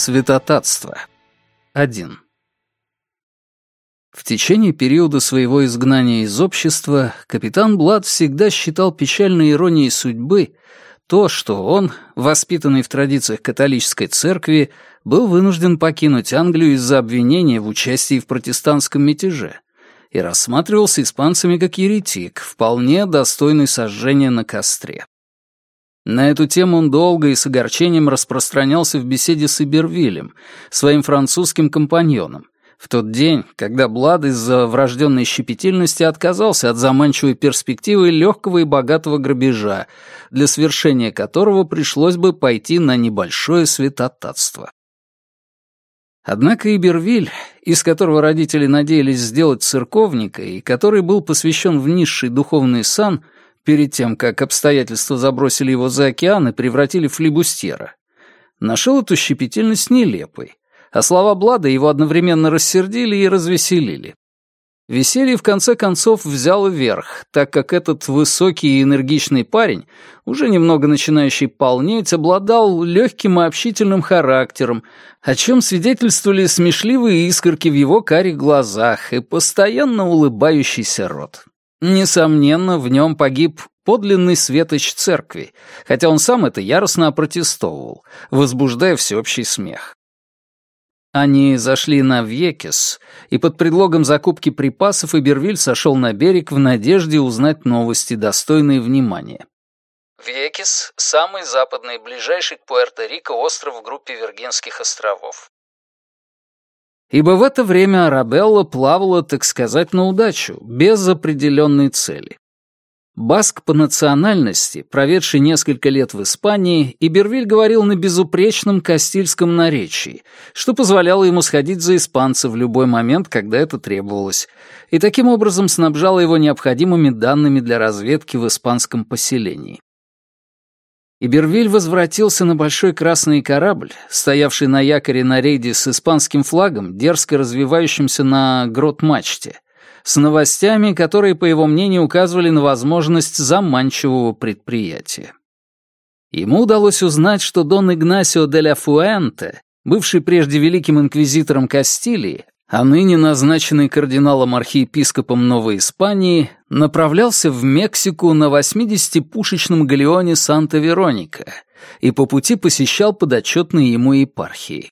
Святотатство. 1. В течение периода своего изгнания из общества капитан Блад всегда считал печальной иронией судьбы то, что он, воспитанный в традициях католической церкви, был вынужден покинуть Англию из-за обвинения в участии в протестантском мятеже и рассматривался испанцами как еретик, вполне достойный сожжения на костре. На эту тему он долго и с огорчением распространялся в беседе с Ибервилем, своим французским компаньоном, в тот день, когда Блад из-за врожденной щепетильности отказался от заманчивой перспективы легкого и богатого грабежа, для свершения которого пришлось бы пойти на небольшое святотатство. Однако Ибервиль, из которого родители надеялись сделать церковника и который был посвящен в низший духовный сан, перед тем, как обстоятельства забросили его за океан и превратили в флибустьера, нашел эту щепетильность нелепой, а слова Блада его одновременно рассердили и развеселили. Веселье в конце концов взяло верх, так как этот высокий и энергичный парень, уже немного начинающий полнеть, обладал легким и общительным характером, о чем свидетельствовали смешливые искорки в его карих глазах и постоянно улыбающийся рот. Несомненно, в нем погиб подлинный светоч церкви, хотя он сам это яростно опротестовывал, возбуждая всеобщий смех. Они зашли на Вьекес, и под предлогом закупки припасов Ибервиль сошел на берег в надежде узнать новости, достойные внимания. Вьекес — самый западный, ближайший к Пуэрто-Рико остров в группе Виргинских островов. Ибо в это время Арабелла плавала, так сказать, на удачу, без определенной цели. Баск по национальности, проведший несколько лет в Испании, Ибервиль говорил на безупречном кастильском наречии, что позволяло ему сходить за испанца в любой момент, когда это требовалось, и таким образом снабжало его необходимыми данными для разведки в испанском поселении. Ибервиль возвратился на большой красный корабль, стоявший на якоре на рейде с испанским флагом, дерзко развивающимся на грот-мачте — с новостями, которые, по его мнению, указывали на возможность заманчивого предприятия. Ему удалось узнать, что Дон Игнасио де ля Фуэнте, бывший прежде великим инквизитором Кастилии, а ныне назначенный кардиналом-архиепископом Новой Испании, направлялся в Мексику на 80-пушечном галеоне Санта-Вероника и по пути посещал подотчетные ему епархии.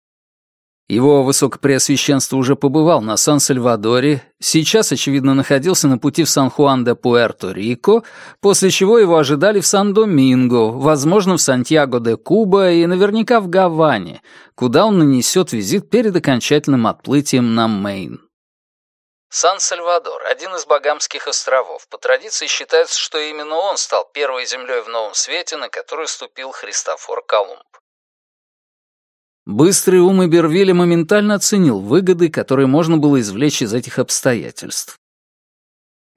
Его высокопреосвященство уже побывал на Сан-Сальвадоре, сейчас, очевидно, находился на пути в Сан-Хуан-де-Пуэрто-Рико, после чего его ожидали в Сан-Доминго, возможно, в Сантьяго-де-Куба и наверняка в Гаване, куда он нанесет визит перед окончательным отплытием на Мейн. Сан-Сальвадор — один из Багамских островов. По традиции считается, что именно он стал первой землей в Новом Свете, на которую ступил Христофор Колумб. Быстрый ум Ибервилля моментально оценил выгоды, которые можно было извлечь из этих обстоятельств.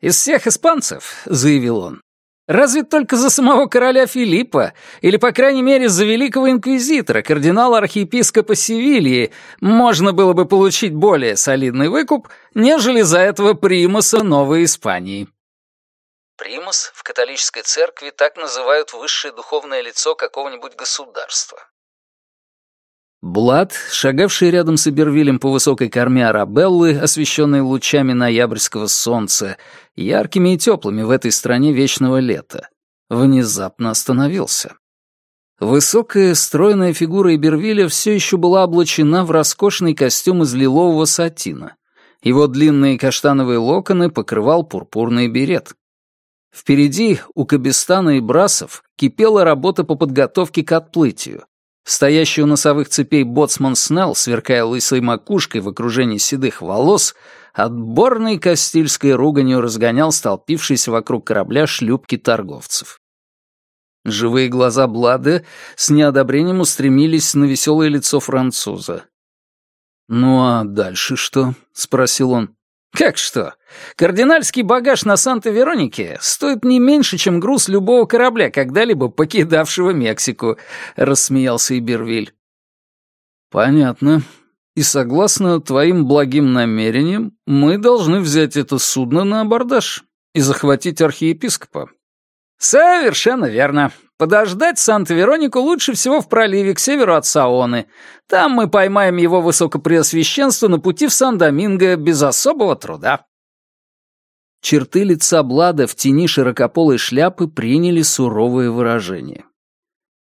«Из всех испанцев», — заявил он, — «разве только за самого короля Филиппа, или, по крайней мере, за великого инквизитора, кардинала-архиепископа Севильи, можно было бы получить более солидный выкуп, нежели за этого примаса Новой Испании». Примас в католической церкви так называют высшее духовное лицо какого-нибудь государства. Блад, шагавший рядом с Эбервилем по высокой корме Арабеллы, освещенной лучами ноябрьского солнца, яркими и теплыми в этой стране вечного лета, внезапно остановился. Высокая, стройная фигура Эбервиля все еще была облачена в роскошный костюм из лилового сатина. Его длинные каштановые локоны покрывал пурпурный берет. Впереди, у Кабистана и Брасов, кипела работа по подготовке к отплытию, Стоящий у носовых цепей боцман Снелл, сверкая лысой макушкой в окружении седых волос, отборной кастильской руганью разгонял столпившиеся вокруг корабля шлюпки торговцев. Живые глаза Блада с неодобрением устремились на веселое лицо француза. «Ну а дальше что?» — спросил он. Как что? Кардинальский багаж на Санта-Веронике стоит не меньше, чем груз любого корабля, когда-либо покидавшего Мексику, рассмеялся Ибервиль. Понятно. И согласно твоим благим намерениям, мы должны взять это судно на абордаж и захватить архиепископа. Совершенно верно. Подождать Санта-Веронику лучше всего в проливе к северу от Саоны. Там мы поймаем его высокопреосвященство на пути в Сан-Доминго без особого труда». Черты лица Блада в тени широкополой шляпы приняли суровое выражение.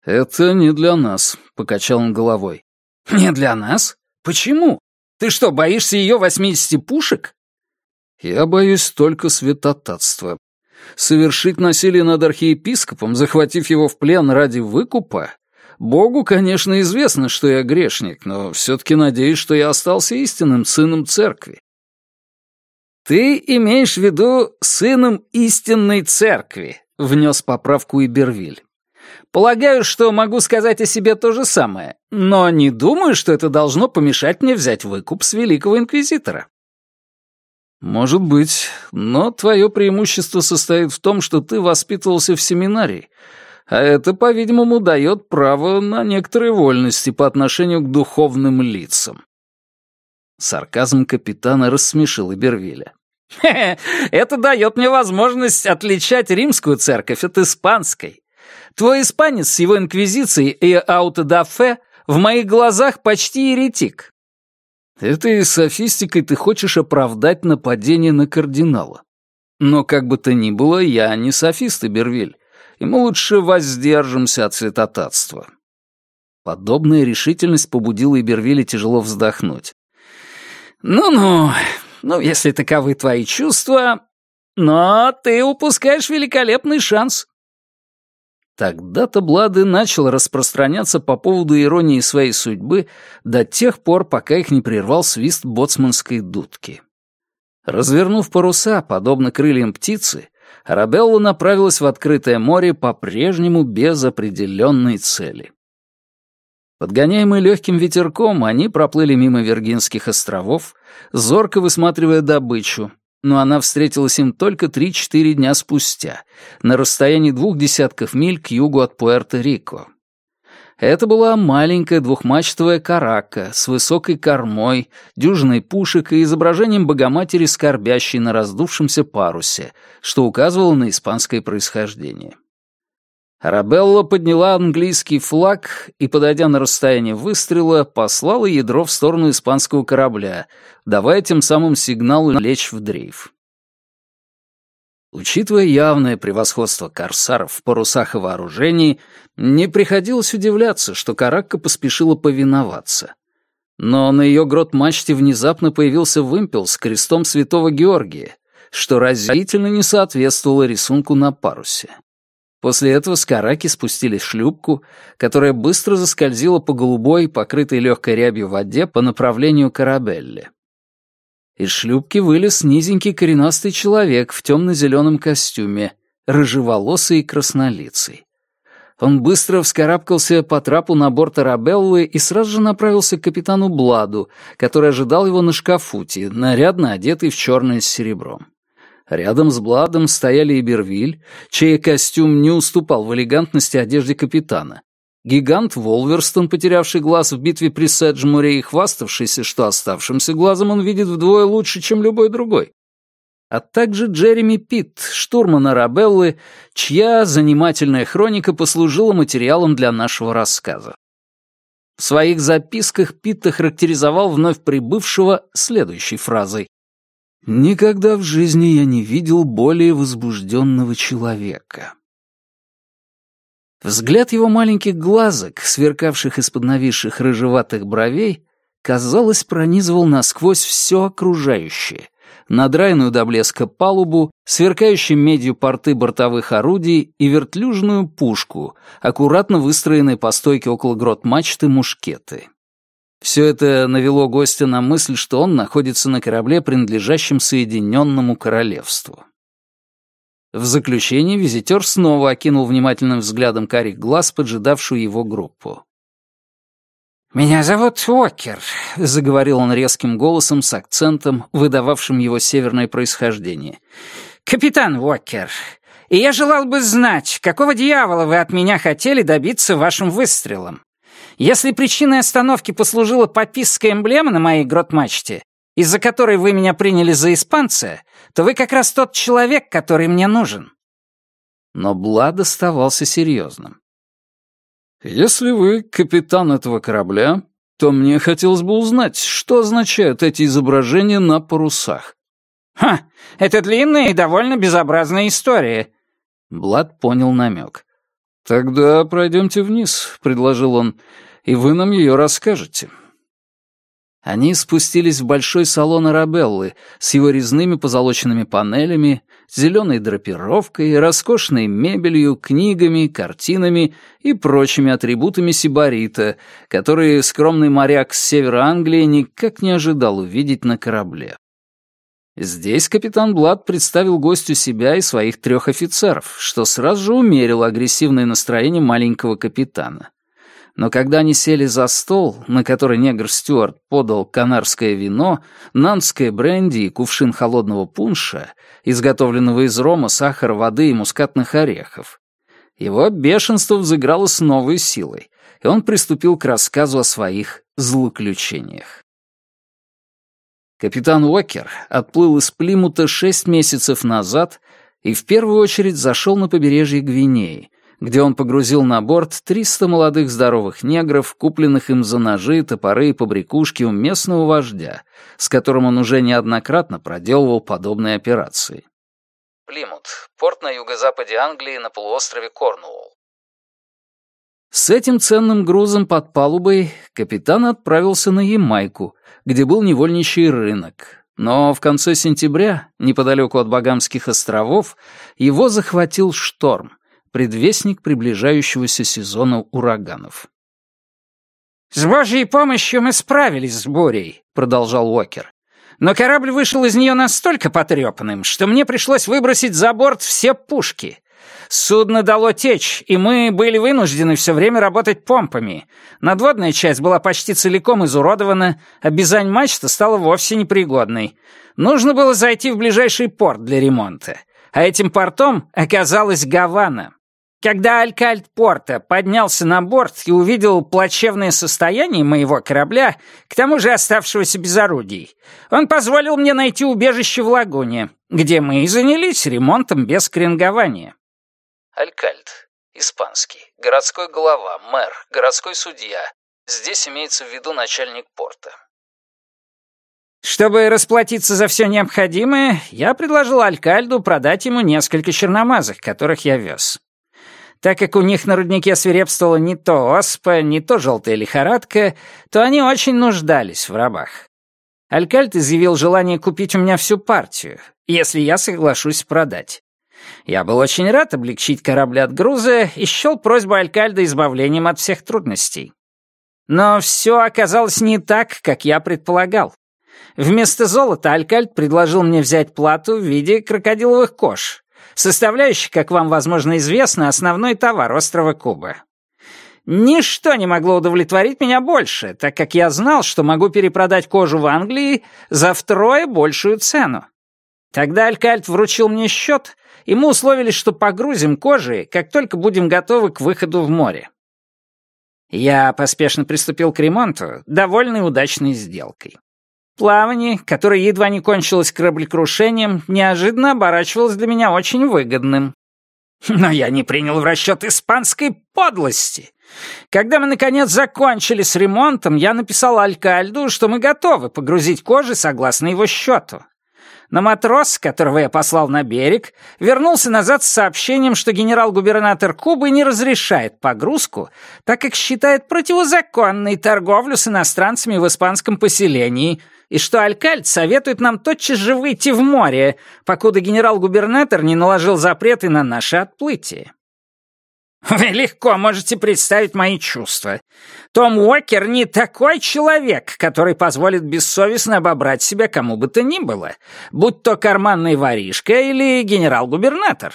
«Это не для нас», — покачал он головой. «Не для нас? Почему? Ты что, боишься ее восьмидесяти пушек?» «Я боюсь только святотатства. Совершить насилие над архиепископом, захватив его в плен ради выкупа? Богу, конечно, известно, что я грешник, но все-таки надеюсь, что я остался истинным сыном церкви. «Ты имеешь в виду сыном истинной церкви», — внес поправку Ибервиль. «Полагаю, что могу сказать о себе то же самое, но не думаю, что это должно помешать мне взять выкуп с великого инквизитора». «Может быть, но твое преимущество состоит в том, что ты воспитывался в семинарии, а это, по-видимому, дает право на некоторые вольности по отношению к духовным лицам». Сарказм капитана рассмешил Ибервиля. «Хе-хе, это дает мне возможность отличать римскую церковь от испанской. Твой испанец с его инквизицией и аутодафе в моих глазах почти еретик. Этой софистикой ты хочешь оправдать нападение на кардинала. Но как бы то ни было, я не софист, Ибервиль, и мы лучше воздержимся от святотатства». Подобная решительность побудила Ибервиля тяжело вздохнуть. «Ну-ну, ну, если таковы твои чувства, но ты упускаешь великолепный шанс. Тогда-то Блады начал распространяться по поводу иронии своей судьбы до тех пор, пока их не прервал свист боцманской дудки. Развернув паруса, подобно крыльям птицы, Арабелла направилась в открытое море по-прежнему без определенной цели. Подгоняемые легким ветерком, они проплыли мимо Виргинских островов, зорко высматривая добычу, но она встретилась им только 3-4 дня спустя, на расстоянии двух десятков миль к югу от Пуэрто-Рико. Это была маленькая двухмачтовая карака с высокой кормой, дюжиной пушек и изображением Богоматери, скорбящей на раздувшемся парусе, что указывало на испанское происхождение. Арабелла подняла английский флаг и, подойдя на расстояние выстрела, послала ядро в сторону испанского корабля, давая тем самым сигнал лечь в дрейф. Учитывая явное превосходство корсаров в парусах и вооружении, не приходилось удивляться, что Каракка поспешила повиноваться. Но на ее грот-мачте внезапно появился вымпел с крестом святого Георгия, что разительно не соответствовало рисунку на парусе. После этого с Караки спустили шлюпку, которая быстро заскользила по голубой, покрытой легкой рябью воде по направлению Карабелли. Из шлюпки вылез низенький коренастый человек в темно-зеленом костюме, рыжеволосый и краснолицый. Он быстро вскарабкался по трапу на борт Арабеллы и сразу же направился к капитану Бладу, который ожидал его на шкафуте, нарядно одетый в черное с серебром. Рядом с Бладом стояли Ибервиль, чей костюм не уступал в элегантности одежде капитана. Гигант Волверстон, потерявший глаз в битве при Седжмуре и хваставшийся, что оставшимся глазом он видит вдвое лучше, чем любой другой. А также Джереми Питт, штурман Арабеллы, чья занимательная хроника послужила материалом для нашего рассказа. В своих записках Питт характеризовал вновь прибывшего следующей фразой. Никогда в жизни я не видел более возбужденного человека. Взгляд его маленьких глазок, сверкавших из-под нависших рыжеватых бровей, казалось, пронизывал насквозь все окружающее. Надраенную до блеска палубу, сверкающие медью порты бортовых орудий и вертлюжную пушку, аккуратно выстроенные по стойке около грот мачты мушкеты. Все это навело гостя на мысль, что он находится на корабле, принадлежащем Соединенному Королевству. В заключение визитер снова окинул внимательным взглядом карих глаз, поджидавшую его группу. «Меня зовут Уокер», — заговорил он резким голосом с акцентом, выдававшим его северное происхождение. «Капитан Уокер, и я желал бы знать, какого дьявола вы от меня хотели добиться вашим выстрелом. Если причиной остановки послужила пописская эмблема на моей грот-мачте, из-за которой вы меня приняли за испанца, то вы как раз тот человек, который мне нужен». Но Блад оставался серьезным. «Если вы капитан этого корабля, то мне хотелось бы узнать, что означают эти изображения на парусах». «Ха, это длинная и довольно безобразная история». Блад понял намек. «Тогда пройдемте вниз», — предложил он, — «и вы нам ее расскажете». Они спустились в большой салон Арабеллы с его резными позолоченными панелями, зеленой драпировкой, роскошной мебелью, книгами, картинами и прочими атрибутами сибарита, которые скромный моряк с севера Англии никак не ожидал увидеть на корабле. Здесь капитан Блад представил гостю себя и своих трех офицеров, что сразу же умерило агрессивное настроение маленького капитана. Но когда они сели за стол, на который негр Стюарт подал канарское вино, нанское бренди и кувшин холодного пунша, изготовленного из рома, сахара, воды и мускатных орехов, его бешенство взыграло с новой силой, и он приступил к рассказу о своих злоключениях. Капитан Уокер отплыл из Плимута шесть месяцев назад и в первую очередь зашел на побережье Гвинеи, где он погрузил на борт 300 молодых здоровых негров, купленных им за ножи, топоры и побрякушки у местного вождя, с которым он уже неоднократно проделывал подобные операции. Плимут — порт на юго-западе Англии на полуострове Корнуолл. С этим ценным грузом под палубой капитан отправился на Ямайку, где был невольничий рынок. Но в конце сентября, неподалеку от Багамских островов, его захватил шторм, предвестник приближающегося сезона ураганов. «С Божьей помощью мы справились с бурей», — продолжал Уокер. «Но корабль вышел из нее настолько потрепанным, что мне пришлось выбросить за борт все пушки. Судно дало течь, и мы были вынуждены все время работать помпами. Надводная часть была почти целиком изуродована, а бизань-мачта стала вовсе непригодной. Нужно было зайти в ближайший порт для ремонта. А этим портом оказалась Гавана. Когда Алькальд Порта поднялся на борт и увидел плачевное состояние моего корабля, к тому же оставшегося без орудий, он позволил мне найти убежище в лагуне, где мы и занялись ремонтом без кренгования. Алькальд. Испанский. Городской глава, мэр, городской судья. Здесь имеется в виду начальник порта. Чтобы расплатиться за все необходимое, я предложил Алькальду продать ему несколько черномазых, которых я вез. Так как у них на руднике свирепствовала не то оспа, не то желтая лихорадка, то они очень нуждались в рабах. Алькальд изъявил желание купить у меня всю партию, если я соглашусь продать. Я был очень рад облегчить корабль от груза и счел просьбу Алькальда избавлением от всех трудностей. Но все оказалось не так, как я предполагал. Вместо золота Алькальд предложил мне взять плату в виде крокодиловых кож, составляющих, как вам, возможно, известно, основной товар острова Куба. Ничто не могло удовлетворить меня больше, так как я знал, что могу перепродать кожу в Англии за втрое большую цену. Тогда Алькальд вручил мне счет, и мы условились, что погрузим кожи, как только будем готовы к выходу в море. Я поспешно приступил к ремонту, довольный удачной сделкой. Плавание, которое едва не кончилось кораблекрушением, неожиданно оборачивалось для меня очень выгодным. Но я не принял в расчет испанской подлости. Когда мы, наконец, закончили с ремонтом, я написал Алькальду, что мы готовы погрузить кожи согласно его счету. Но матрос, которого я послал на берег, вернулся назад с сообщением, что генерал-губернатор Кубы не разрешает погрузку, так как считает противозаконной торговлю с иностранцами в испанском поселении, и что Алькальд советует нам тотчас же выйти в море, покуда генерал-губернатор не наложил запреты на наше отплытие. Вы легко можете представить мои чувства. Том Уокер не такой человек, который позволит бессовестно обобрать себя кому бы то ни было, будь то карманный воришка или генерал-губернатор.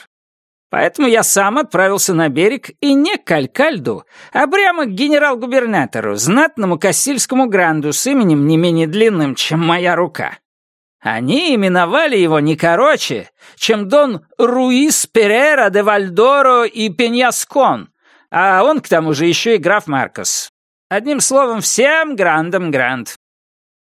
Поэтому я сам отправился на берег и не к Алькальду, а прямо к генерал-губернатору, знатному Кассильскому гранду с именем не менее длинным, чем моя рука. Они именовали его не короче, чем Дон Руис Перера де Вальдоро и Пеньяскон, а он к тому же еще и граф Маркос. Одним словом, всем грандом гранд.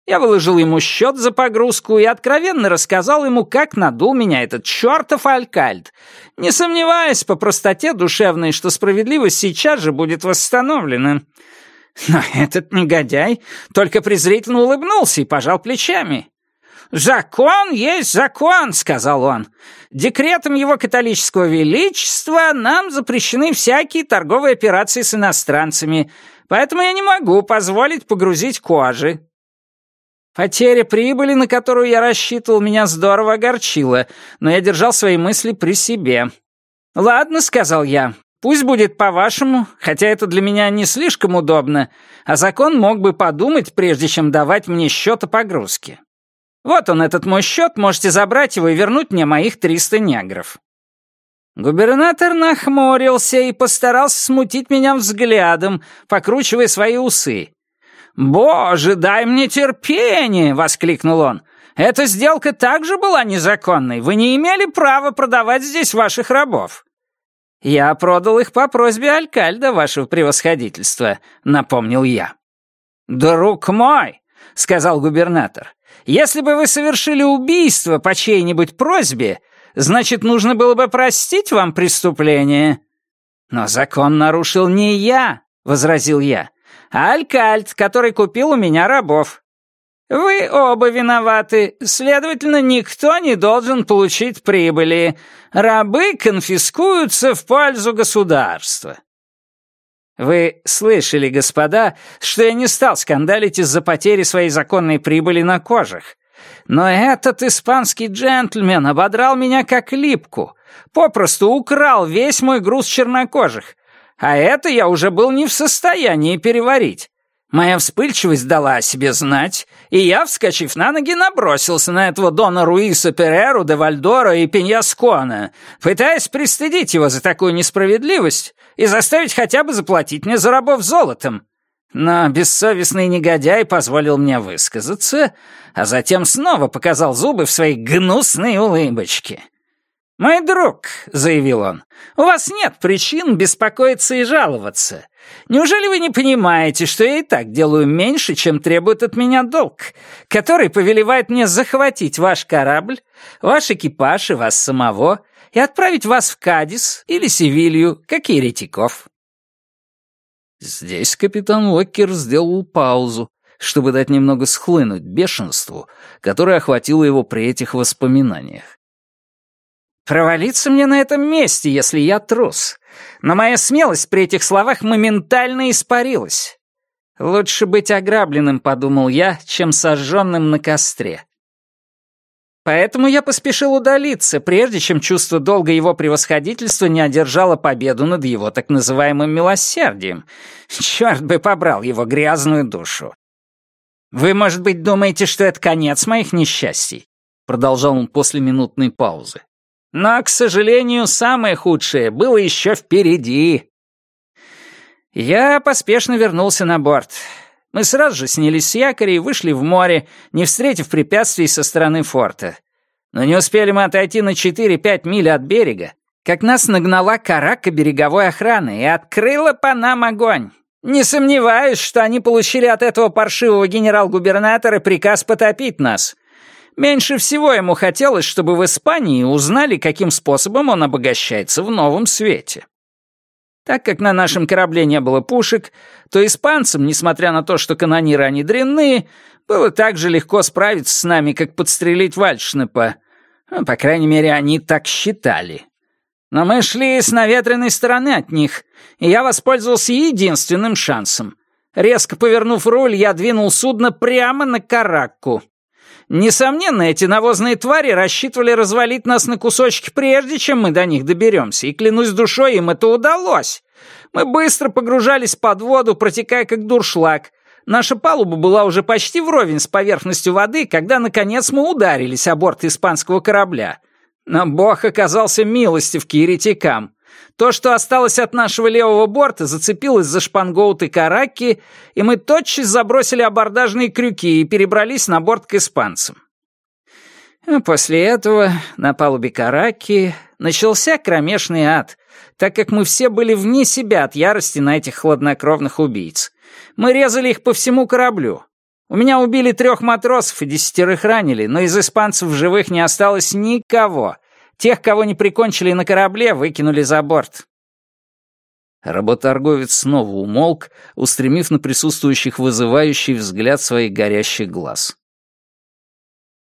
Я выложил ему счет за погрузку и откровенно рассказал ему, как надул меня этот чертов алькальд, не сомневаясь по простоте душевной, что справедливость сейчас же будет восстановлена. Но этот негодяй только презрительно улыбнулся и пожал плечами. «Закон есть закон», — сказал он. «Декретом его католического величества нам запрещены всякие торговые операции с иностранцами, поэтому я не могу позволить погрузить кожи. Потеря прибыли, на которую я рассчитывал, меня здорово огорчила, но я держал свои мысли при себе. «Ладно», — сказал я, — «пусть будет по-вашему, хотя это для меня не слишком удобно, а закон мог бы подумать, прежде чем давать мне счет о погрузке. Вот он, этот мой счет, можете забрать его и вернуть мне моих 300 негров». Губернатор нахмурился и постарался смутить меня взглядом, покручивая свои усы. «Боже, дай мне терпение!» — воскликнул он. «Эта сделка также была незаконной. Вы не имели права продавать здесь ваших рабов». «Я продал их по просьбе Алькальда, вашего превосходительства», — напомнил я. «Друг мой», — сказал губернатор, «если бы вы совершили убийство по чьей-нибудь просьбе, значит, нужно было бы простить вам преступление». «Но закон нарушил не я», — возразил я а Алькальт, который купил у меня рабов. Вы оба виноваты, следовательно, никто не должен получить прибыли. Рабы конфискуются в пользу государства. Вы слышали, господа, что я не стал скандалить из-за потери своей законной прибыли на кожах. Но этот испанский джентльмен ободрал меня как липку, попросту украл весь мой груз чернокожих, а это я уже был не в состоянии переварить. Моя вспыльчивость дала о себе знать, и я, вскочив на ноги, набросился на этого Дона Руиса Переру де Вальдора и Пеньяскона, пытаясь пристыдить его за такую несправедливость и заставить хотя бы заплатить мне за рабов золотом. Но бессовестный негодяй позволил мне высказаться, а затем снова показал зубы в своей гнусной улыбочке. «Мой друг», — заявил он, — «у вас нет причин беспокоиться и жаловаться. Неужели вы не понимаете, что я и так делаю меньше, чем требует от меня долг, который повелевает мне захватить ваш корабль, ваш экипаж и вас самого и отправить вас в Кадис или Севилью, как еретиков?» Здесь капитан Уоккер сделал паузу, чтобы дать немного схлынуть бешенству, которое охватило его при этих воспоминаниях. Провалиться мне на этом месте, если я трус. Но моя смелость при этих словах моментально испарилась. Лучше быть ограбленным, подумал я, чем сожженным на костре. Поэтому я поспешил удалиться, прежде чем чувство долга его превосходительства не одержало победу над его так называемым милосердием. Черт бы побрал его грязную душу. «Вы, может быть, думаете, что это конец моих несчастий?» Продолжал он после минутной паузы. Но, к сожалению, самое худшее было еще впереди. Я поспешно вернулся на борт. Мы сразу же снялись с якоря и вышли в море, не встретив препятствий со стороны форта. Но не успели мы отойти на 4-5 миль от берега, как нас нагнала карака береговой охраны и открыла по нам огонь. Не сомневаюсь, что они получили от этого паршивого генерал-губернатора приказ потопить нас — Меньше всего ему хотелось, чтобы в Испании узнали, каким способом он обогащается в новом свете. Так как на нашем корабле не было пушек, то испанцам, несмотря на то, что канониры они дрянные, было так же легко справиться с нами, как подстрелить Вальшнепа. Ну, по крайней мере, они так считали. Но мы шли с наветренной стороны от них, и я воспользовался единственным шансом. Резко повернув руль, я двинул судно прямо на Каракку. Несомненно, эти навозные твари рассчитывали развалить нас на кусочки, прежде чем мы до них доберемся, и, клянусь душой, им это удалось. Мы быстро погружались под воду, протекая как дуршлаг. Наша палуба была уже почти вровень с поверхностью воды, когда, наконец, мы ударились о борт испанского корабля. Но бог оказался милостив к еретикам. То, что осталось от нашего левого борта, зацепилось за шпангоуты караки, и мы тотчас забросили абордажные крюки и перебрались на борт к испанцам. А после этого на палубе караки начался кромешный ад, так как мы все были вне себя от ярости на этих хладнокровных убийц. Мы резали их по всему кораблю. У меня убили трех матросов и десятерых ранили, но из испанцев в живых не осталось никого. Тех, кого не прикончили на корабле, выкинули за борт». Работорговец снова умолк, устремив на присутствующих вызывающий взгляд своих горящих глаз.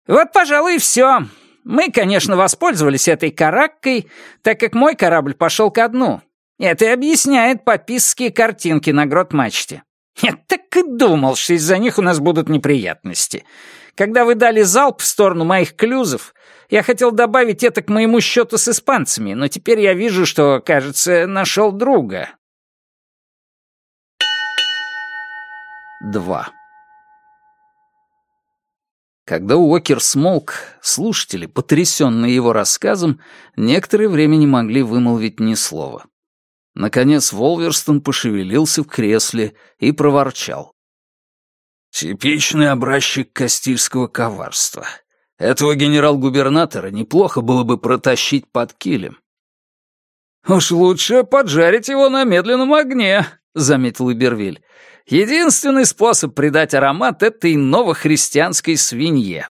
«Вот, пожалуй, и все. Мы, конечно, воспользовались этой караккой, так как мой корабль пошел ко дну. Это и объясняет пописские картинки на грот-мачте. Я так и думал, что из-за них у нас будут неприятности. Когда вы дали залп в сторону моих клюзов, я хотел добавить это к моему счету с испанцами, но теперь я вижу, что, кажется, нашел друга. 2. Когда Уокер смолк, слушатели, потрясенные его рассказом, некоторое время не могли вымолвить ни слова. Наконец Волверстон пошевелился в кресле и проворчал. «Типичный образчик кастильского коварства. Этого генерал-губернатора неплохо было бы протащить под килем». «Уж лучше поджарить его на медленном огне», — заметил Ибервиль. «Единственный способ придать аромат этой новохристианской свинье».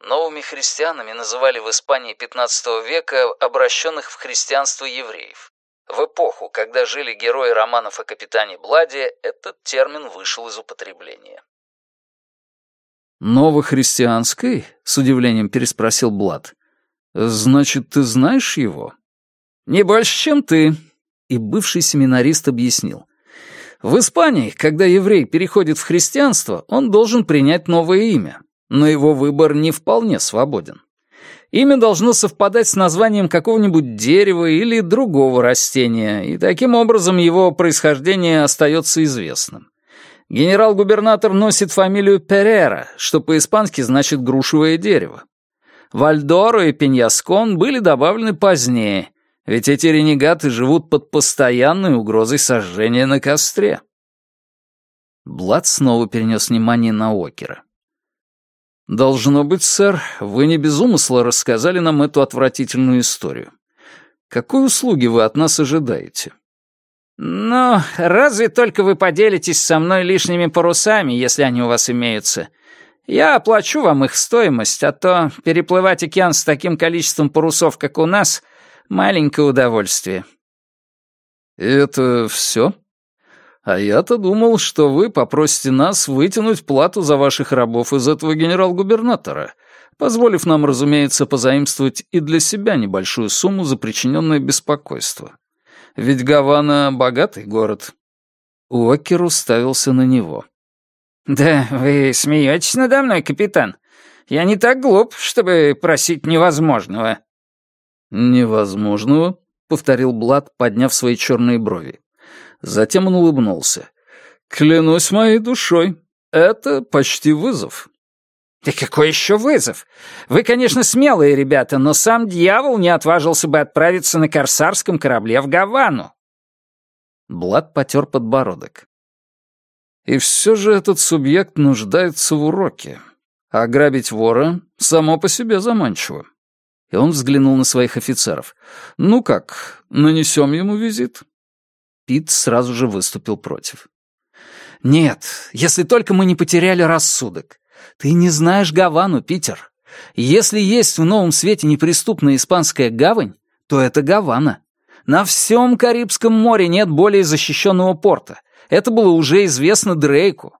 Новыми христианами называли в Испании XV века обращенных в христианство евреев. В эпоху, когда жили герои романов о капитане Бладе, этот термин вышел из употребления. «Новохристианской?» — с удивлением переспросил Блад. «Значит, ты знаешь его?» «Не больше, чем ты», — и бывший семинарист объяснил. «В Испании, когда еврей переходит в христианство, он должен принять новое имя, но его выбор не вполне свободен. Имя должно совпадать с названием какого-нибудь дерева или другого растения, и таким образом его происхождение остается известным. Генерал-губернатор носит фамилию Перера, что по-испански значит «грушевое дерево». Вальдоро и Пеньяскон были добавлены позднее, ведь эти ренегаты живут под постоянной угрозой сожжения на костре. Блад снова перенес внимание на Окера. «Должно быть, сэр, вы не без умысла рассказали нам эту отвратительную историю. Какой услуги вы от нас ожидаете?» «Ну, разве только вы поделитесь со мной лишними парусами, если они у вас имеются. Я оплачу вам их стоимость, а то переплывать океан с таким количеством парусов, как у нас, — маленькое удовольствие». «Это все?» А я-то думал, что вы попросите нас вытянуть плату за ваших рабов из этого генерал-губернатора, позволив нам, разумеется, позаимствовать и для себя небольшую сумму за причиненное беспокойство. Ведь Гавана — богатый город». Уокер уставился на него. «Да вы смеетесь надо мной, капитан. Я не так глуп, чтобы просить невозможного». «Невозможного?» — повторил Блад, подняв свои черные брови. Затем он улыбнулся. «Клянусь моей душой, это почти вызов». «Да какой еще вызов? Вы, конечно, смелые ребята, но сам дьявол не отважился бы отправиться на корсарском корабле в Гавану». Блад потер подбородок. «И все же этот субъект нуждается в уроке. Ограбить вора само по себе заманчиво». И он взглянул на своих офицеров. «Ну как, нанесем ему визит?» Пит сразу же выступил против. «Нет, если только мы не потеряли рассудок. Ты не знаешь Гавану, Питер. Если есть в Новом Свете неприступная испанская гавань, то это Гавана. На всем Карибском море нет более защищенного порта. Это было уже известно Дрейку».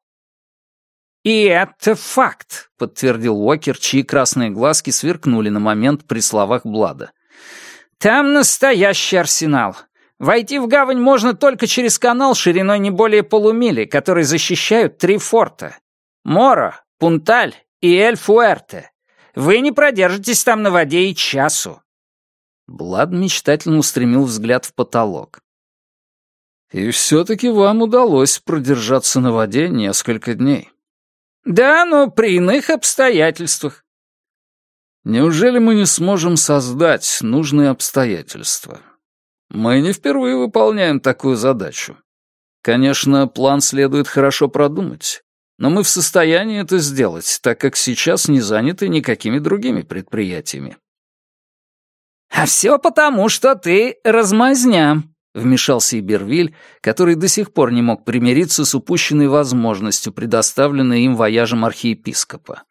«И это факт», — подтвердил Уокер, чьи красные глазки сверкнули на момент при словах Блада. «Там настоящий арсенал. Войти в гавань можно только через канал шириной не более полумили, который защищают три форта. Моро, Пунталь и Эль-Фуэрте. Вы не продержитесь там на воде и часу». Блад мечтательно устремил взгляд в потолок. «И все-таки вам удалось продержаться на воде несколько дней». «Да, но при иных обстоятельствах». «Неужели мы не сможем создать нужные обстоятельства?» Мы не впервые выполняем такую задачу. Конечно, план следует хорошо продумать, но мы в состоянии это сделать, так как сейчас не заняты никакими другими предприятиями. «А все потому, что ты размазня», — вмешался Ибервиль, который до сих пор не мог примириться с упущенной возможностью, предоставленной им вояжем архиепископа.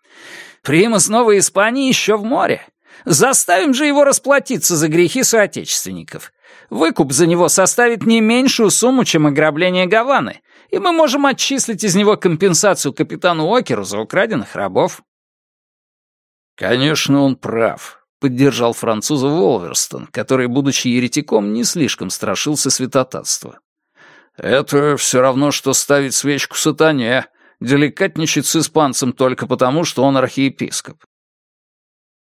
«Примас Новой Испании еще в море. Заставим же его расплатиться за грехи соотечественников. Выкуп за него составит не меньшую сумму, чем ограбление Гаваны, и мы можем отчислить из него компенсацию капитану Океру за украденных рабов». «Конечно, он прав», — поддержал француза Волверстон, который, будучи еретиком, не слишком страшился святотатства. «Это все равно, что ставить свечку сатане, деликатничать с испанцем только потому, что он архиепископ».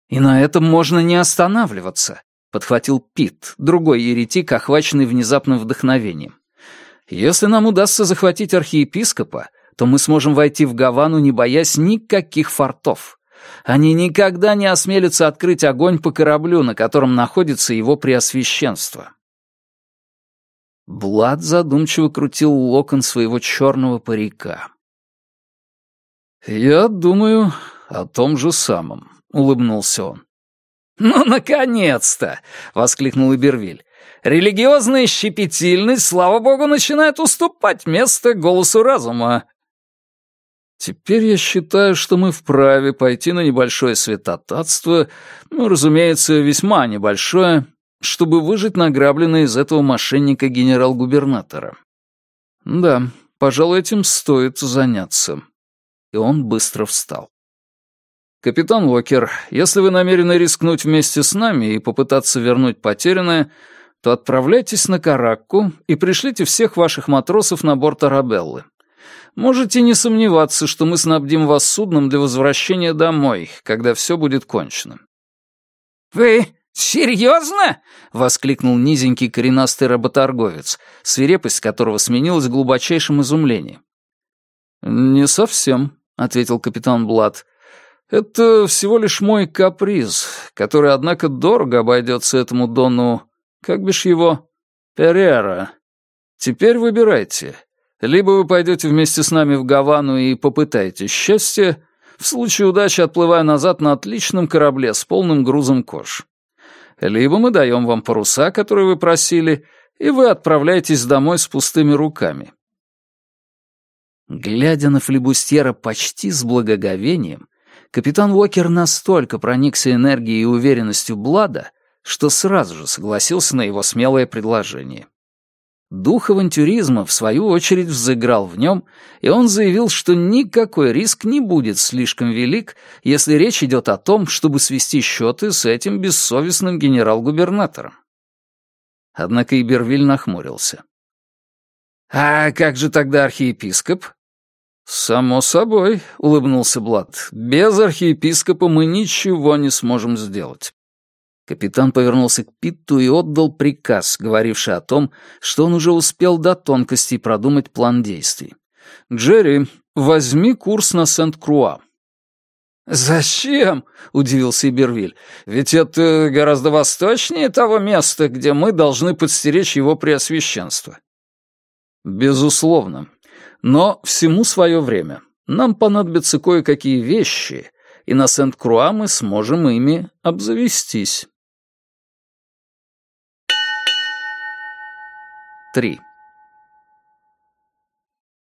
«И на этом можно не останавливаться», — подхватил Пит, другой еретик, охваченный внезапным вдохновением. «Если нам удастся захватить архиепископа, то мы сможем войти в Гавану, не боясь никаких фортов. Они никогда не осмелятся открыть огонь по кораблю, на котором находится его преосвященство. Блад задумчиво крутил локон своего черного парика. «Я думаю о том же самом», — улыбнулся он. «Ну, наконец-то!» — воскликнул Ибервиль. «Религиозная щепетильность, слава богу, начинает уступать место голосу разума. Теперь я считаю, что мы вправе пойти на небольшое святотатство, ну, разумеется, весьма небольшое, чтобы выжить награбленное из этого мошенника генерал-губернатора. Да, пожалуй, этим стоит заняться. И он быстро встал. «Капитан Уокер, если вы намерены рискнуть вместе с нами и попытаться вернуть потерянное, то отправляйтесь на Каракку и пришлите всех ваших матросов на борт Арабеллы. Можете не сомневаться, что мы снабдим вас судном для возвращения домой, когда все будет кончено». «Вы серьезно?» — воскликнул низенький коренастый работорговец, свирепость которого сменилась глубочайшим изумлением. «Не совсем», — ответил капитан Блад. «Это всего лишь мой каприз, который, однако, дорого обойдется этому Дону... Как бишь его? Перера. Теперь выбирайте. Либо вы пойдете вместе с нами в Гавану и попытаете счастье, в случае удачи отплывая назад на отличном корабле с полным грузом кож. Либо мы даем вам паруса, которые вы просили, и вы отправляетесь домой с пустыми руками. Глядя на флебустьера почти с благоговением, капитан Уокер настолько проникся энергией и уверенностью Блада, что сразу же согласился на его смелое предложение. Дух авантюризма, в свою очередь, взыграл в нем, и он заявил, что никакой риск не будет слишком велик, если речь идет о том, чтобы свести счеты с этим бессовестным генерал-губернатором. Однако Ибервиль нахмурился. «А как же тогда архиепископ?» «Само собой», — улыбнулся Блад, — «без архиепископа мы ничего не сможем сделать. Капитан повернулся к Питту и отдал приказ, говоривший о том, что он уже успел до тонкостей продумать план действий. «Джерри, возьми курс на Сент-Круа». «Зачем?» — удивился Ибервиль. «Ведь это гораздо восточнее того места, где мы должны подстеречь его преосвященство». «Безусловно. Но всему свое время. Нам понадобятся кое-какие вещи, и на Сент-Круа мы сможем ими обзавестись». 3.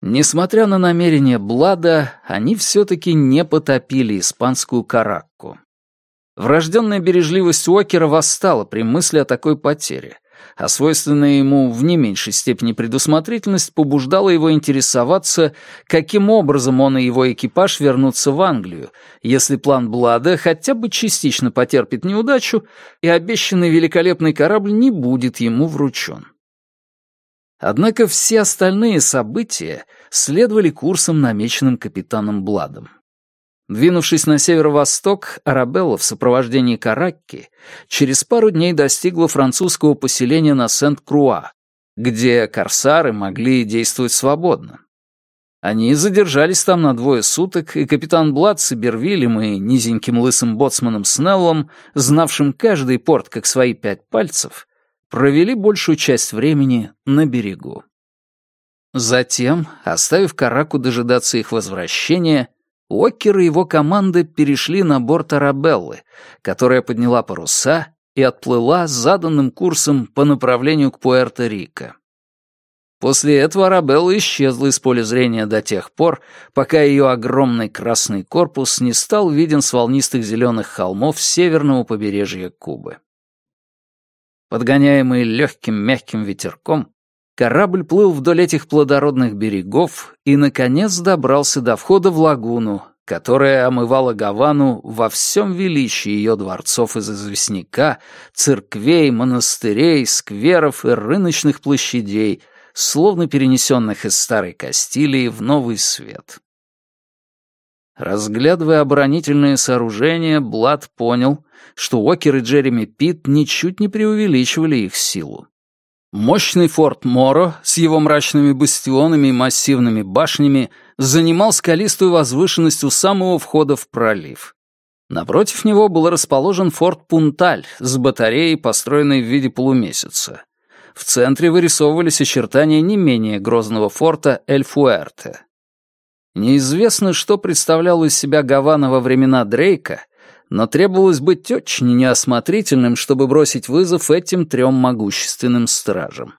Несмотря на намерения Блада, они все-таки не потопили испанскую каракку. Врожденная бережливость Уокера восстала при мысли о такой потере, а свойственная ему в не меньшей степени предусмотрительность побуждала его интересоваться, каким образом он и его экипаж вернутся в Англию, если план Блада хотя бы частично потерпит неудачу, и обещанный великолепный корабль не будет ему вручен. Однако все остальные события следовали курсом, намеченным капитаном Бладом. Двинувшись на северо-восток, Арабелла в сопровождении Каракки через пару дней достигла французского поселения на Сент-Круа, где корсары могли действовать свободно. Они задержались там на двое суток, и капитан Блад с Ибервилем и низеньким лысым боцманом Снеллом, знавшим каждый порт как свои пять пальцев, провели большую часть времени на берегу. Затем, оставив Караку дожидаться их возвращения, Уокер и его команда перешли на борт Арабеллы, которая подняла паруса и отплыла заданным курсом по направлению к Пуэрто-Рико. После этого Арабелла исчезла из поля зрения до тех пор, пока ее огромный красный корпус не стал виден с волнистых зеленых холмов северного побережья Кубы. Подгоняемый легким мягким ветерком, корабль плыл вдоль этих плодородных берегов и, наконец, добрался до входа в лагуну, которая омывала Гавану во всем величии ее дворцов из известняка, церквей, монастырей, скверов и рыночных площадей — словно перенесенных из старой Кастилии в новый свет. Разглядывая оборонительные сооружения, Блад понял, что Уокер и Джереми Питт ничуть не преувеличивали их силу. Мощный форт Моро с его мрачными бастионами и массивными башнями занимал скалистую возвышенность у самого входа в пролив. Напротив него был расположен форт Пунталь с батареей, построенной в виде полумесяца в центре вырисовывались очертания не менее грозного форта Эль-Фуэрте. Неизвестно, что представлял из себя Гавана во времена Дрейка, но требовалось быть очень неосмотрительным, чтобы бросить вызов этим трем могущественным стражам.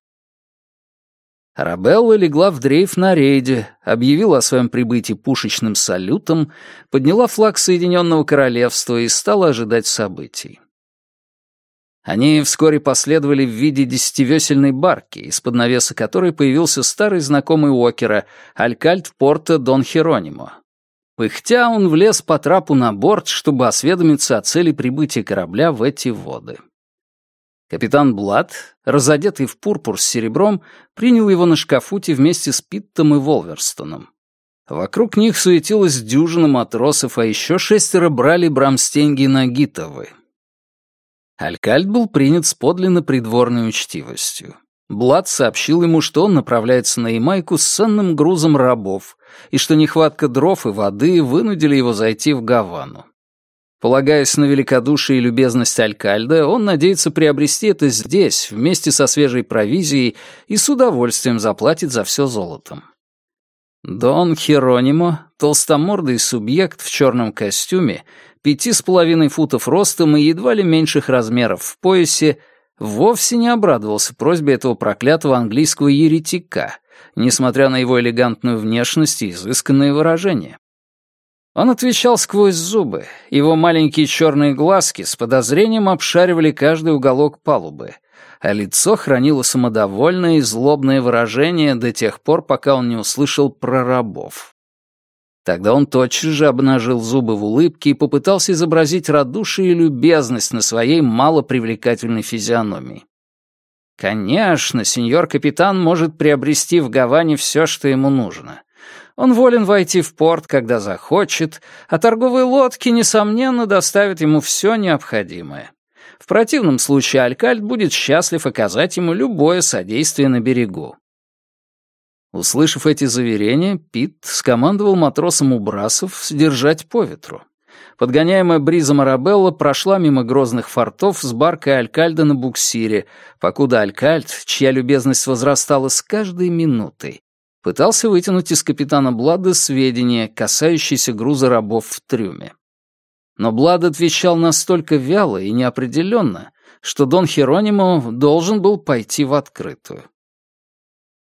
Арабелла легла в дрейф на рейде, объявила о своем прибытии пушечным салютом, подняла флаг Соединенного Королевства и стала ожидать событий. Они вскоре последовали в виде десятивесельной барки, из-под навеса которой появился старый знакомый Уокера, алькальт порта Дон Херонимо. Пыхтя он влез по трапу на борт, чтобы осведомиться о цели прибытия корабля в эти воды. Капитан Блад, разодетый в пурпур с серебром, принял его на шкафуте вместе с Питтом и Волверстоном. Вокруг них суетилась дюжина матросов, а еще шестеро брали брамстенги на гитовы. Алькальд был принят с подлинно придворной учтивостью. Блад сообщил ему, что он направляется на Ямайку с ценным грузом рабов, и что нехватка дров и воды вынудили его зайти в Гавану. Полагаясь на великодушие и любезность Алькальда, он надеется приобрести это здесь, вместе со свежей провизией, и с удовольствием заплатит за все золотом. Дон Херонимо, толстомордый субъект в черном костюме, пяти с половиной футов ростом и едва ли меньших размеров в поясе, вовсе не обрадовался просьбе этого проклятого английского еретика, несмотря на его элегантную внешность и изысканные выражения. Он отвечал сквозь зубы, его маленькие черные глазки с подозрением обшаривали каждый уголок палубы, а лицо хранило самодовольное и злобное выражение до тех пор, пока он не услышал про рабов. Тогда он тотчас же обнажил зубы в улыбке и попытался изобразить радушие и любезность на своей малопривлекательной физиономии. Конечно, сеньор-капитан может приобрести в Гаване все, что ему нужно. Он волен войти в порт, когда захочет, а торговые лодки, несомненно, доставят ему все необходимое. В противном случае Алькальд будет счастлив оказать ему любое содействие на берегу. Услышав эти заверения, Пит скомандовал матросам Убрасов сдержать по ветру. Подгоняемая бризом Арабелла прошла мимо грозных фортов с баркой Алькальда на буксире, покуда Алькальд, чья любезность возрастала с каждой минутой, пытался вытянуть из капитана Блада сведения, касающиеся груза рабов в трюме. Но Блад отвечал настолько вяло и неопределенно, что Дон Херонимо должен был пойти в открытую.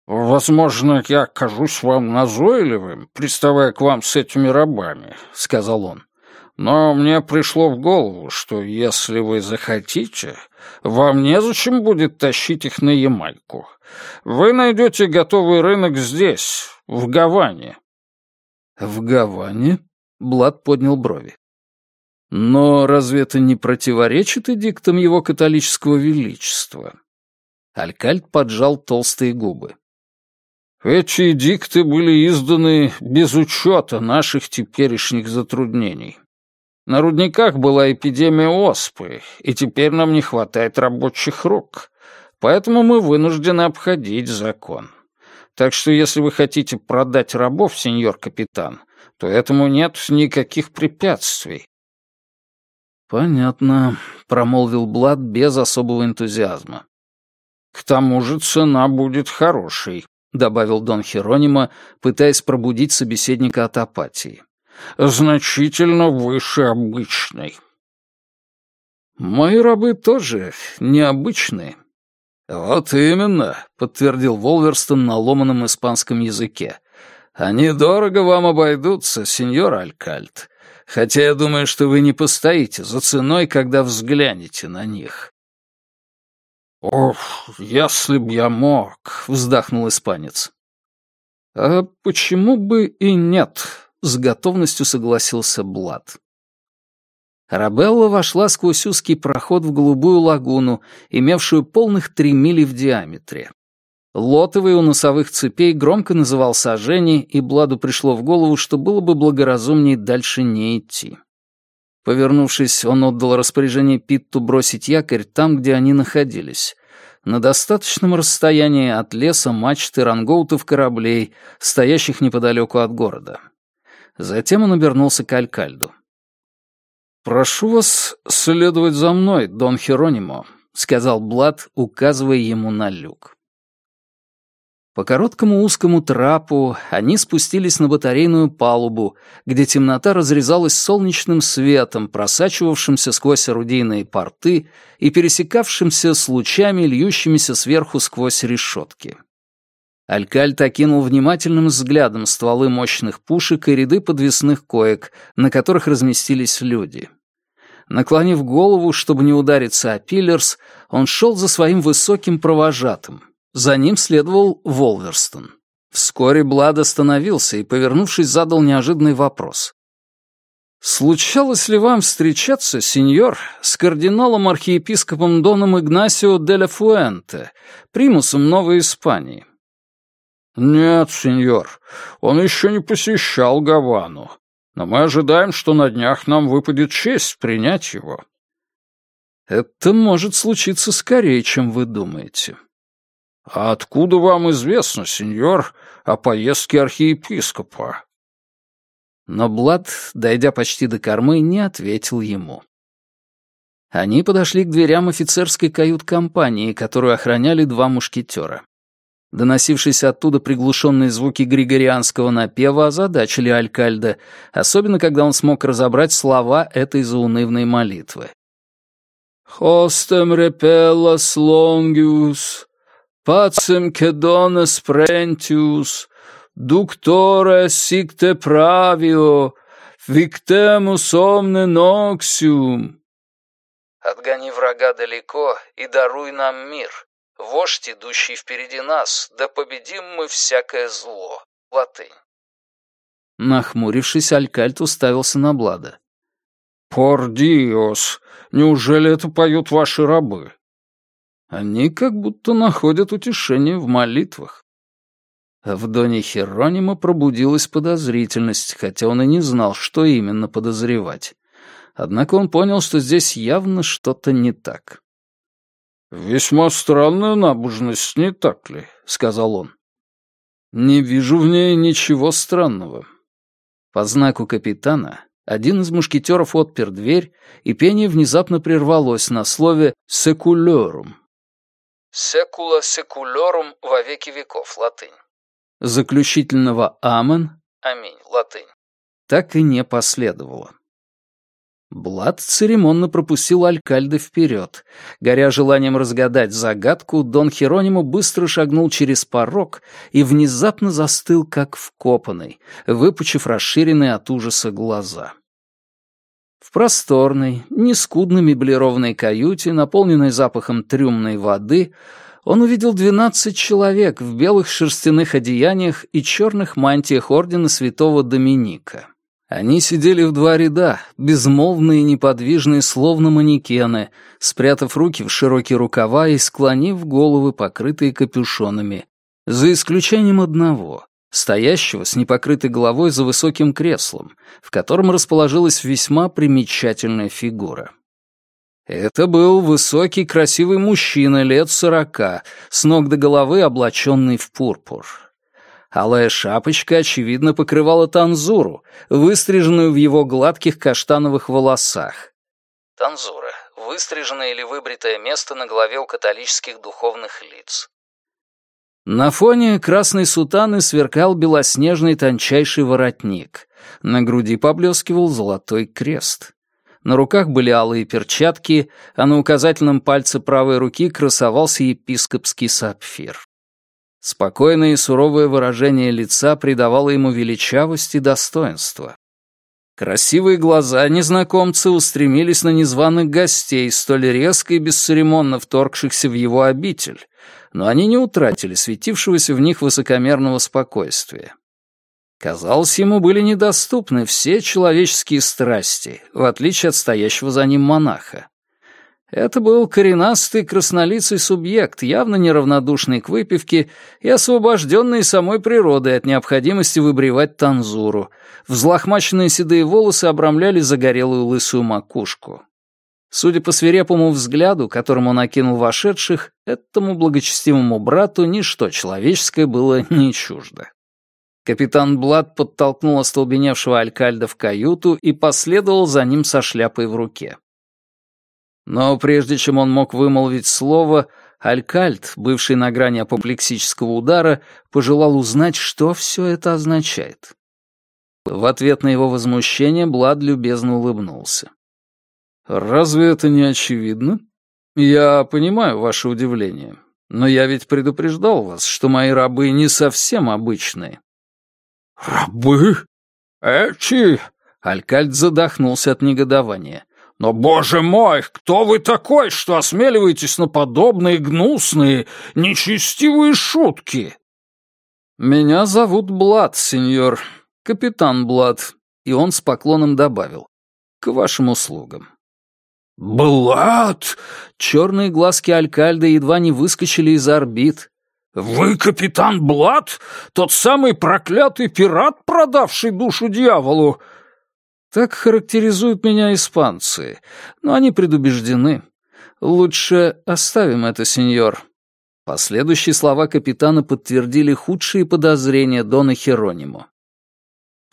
«Возможно, я кажусь вам назойливым, приставая к вам с этими рабами», — сказал он. «Но мне пришло в голову, что если вы захотите, вам незачем будет тащить их на Ямайку. Вы найдете готовый рынок здесь, в Гаване». «В Гаване?» — Блад поднял брови. «Но разве это не противоречит эдиктам его католического величества?» Алькальд поджал толстые губы. Эти эдикты были изданы без учета наших теперешних затруднений. На рудниках была эпидемия оспы, и теперь нам не хватает рабочих рук, поэтому мы вынуждены обходить закон. Так что если вы хотите продать рабов, сеньор капитан, то этому нет никаких препятствий. «Понятно», — промолвил Блад без особого энтузиазма. «К тому же цена будет хорошей», — добавил Дон Херонимо, пытаясь пробудить собеседника от апатии. «Значительно выше обычной». Мои рабы тоже необычные. Вот именно, подтвердил Волверстон на ломаном испанском языке. Они дорого вам обойдутся, сеньор Алькальт. Хотя я думаю, что вы не постоите за ценой, когда взглянете на них. «Ох, если б я мог», — вздохнул испанец. «А почему бы и нет?» — с готовностью согласился Блад. Рабелла вошла сквозь узкий проход в голубую лагуну, имевшую полных три мили в диаметре. Лотовый у носовых цепей громко называл сожжение, и Бладу пришло в голову, что было бы благоразумнее дальше не идти. Повернувшись, он отдал распоряжение Питту бросить якорь там, где они находились, на достаточном расстоянии от леса, мачты, рангоутов кораблей, стоящих неподалеку от города. Затем он обернулся к Алькальду. «Прошу вас следовать за мной, Дон Херонимо», — сказал Блад, указывая ему на люк. По короткому узкому трапу они спустились на батарейную палубу, где темнота разрезалась солнечным светом, просачивавшимся сквозь орудийные порты и пересекавшимся с лучами, льющимися сверху сквозь решетки. Алькальт окинул внимательным взглядом стволы мощных пушек и ряды подвесных коек, на которых разместились люди. Наклонив голову, чтобы не удариться о пиллерс, он шел за своим высоким провожатым. За ним следовал Волверстон. Вскоре Блад остановился и, повернувшись, задал неожиданный вопрос. «Случалось ли вам встречаться, сеньор, с кардиналом-архиепископом Доном Игнасио де ла Фуэнте, примусом Новой Испании?» «Нет, сеньор, он еще не посещал Гавану, но мы ожидаем, что на днях нам выпадет честь принять его». «Это может случиться скорее, чем вы думаете». «А откуда вам известно, сеньор, о поездке архиепископа?» Но Блад, дойдя почти до кормы, не ответил ему. Они подошли к дверям офицерской кают-компании, которую охраняли два мушкетера. Доносившиеся оттуда приглушенные звуки григорианского напева озадачили Алькальда, особенно когда он смог разобрать слова этой заунывной молитвы. «Хостем репеллас лонгиус, пацем кедонес прентиус, дуктора сикте правио, виктемус омне ноксиум». «Отгони врага далеко и даруй нам мир», Вождь, идущий впереди нас, да победим мы всякое зло. Латынь. Нахмурившись, Алькальт уставился на Блада. «Пор диос, неужели это поют ваши рабы?» Они как будто находят утешение в молитвах. В Доне Херонима пробудилась подозрительность, хотя он и не знал, что именно подозревать. Однако он понял, что здесь явно что-то не так. «Весьма странная набожность, не так ли?» — сказал он. «Не вижу в ней ничего странного». По знаку капитана один из мушкетеров отпер дверь, и пение внезапно прервалось на слове «секулерум». «Секула секулерум» во веки веков, латынь. Заключительного «амен» — «аминь», латынь. Так и не последовало. Блад церемонно пропустил Алькальда вперед. Горя желанием разгадать загадку, Дон Херонимо быстро шагнул через порог и внезапно застыл, как вкопанный, выпучив расширенные от ужаса глаза. В просторной, нескудно меблированной каюте, наполненной запахом трюмной воды, он увидел двенадцать человек в белых шерстяных одеяниях и черных мантиях ордена святого Доминика. Они сидели в два ряда, безмолвные и неподвижные, словно манекены, спрятав руки в широкие рукава и склонив головы, покрытые капюшонами, за исключением одного, стоящего с непокрытой головой за высоким креслом, в котором расположилась весьма примечательная фигура. Это был высокий красивый мужчина лет сорока, с ног до головы облаченный в пурпур. Алая шапочка, очевидно, покрывала танзуру, выстриженную в его гладких каштановых волосах. Танзура — выстриженное или выбритое место на голове у католических духовных лиц. На фоне красной сутаны сверкал белоснежный тончайший воротник. На груди поблескивал золотой крест. На руках были алые перчатки, а на указательном пальце правой руки красовался епископский сапфир. Спокойное и суровое выражение лица придавало ему величавость и достоинство. Красивые глаза незнакомца устремились на незваных гостей, столь резко и бесцеремонно вторгшихся в его обитель, но они не утратили светившегося в них высокомерного спокойствия. Казалось, ему были недоступны все человеческие страсти, в отличие от стоящего за ним монаха. Это был коренастый краснолицый субъект, явно неравнодушный к выпивке и освобожденный самой природой от необходимости выбривать танзуру. Взлохмаченные седые волосы обрамляли загорелую лысую макушку. Судя по свирепому взгляду, которым он окинул вошедших, этому благочестивому брату ничто человеческое было не чуждо. Капитан Блад подтолкнул остолбеневшего Алькальда в каюту и последовал за ним со шляпой в руке. Но прежде чем он мог вымолвить слово, Алькальд, бывший на грани апоплексического удара, пожелал узнать, что все это означает. В ответ на его возмущение Блад любезно улыбнулся. «Разве это не очевидно? Я понимаю ваше удивление, но я ведь предупреждал вас, что мои рабы не совсем обычные». «Рабы? Эти?» Алькальд задохнулся от негодования. Но, боже мой, кто вы такой, что осмеливаетесь на подобные гнусные, нечестивые шутки? Меня зовут Блад, сеньор, капитан Блад, и он с поклоном добавил. К вашим услугам. Блад? Черные глазки Алькальда едва не выскочили из орбит. Вы капитан Блад? Тот самый проклятый пират, продавший душу дьяволу? Так характеризуют меня испанцы, но они предубеждены. Лучше оставим это, сеньор. Последующие слова капитана подтвердили худшие подозрения Дона Херонимо.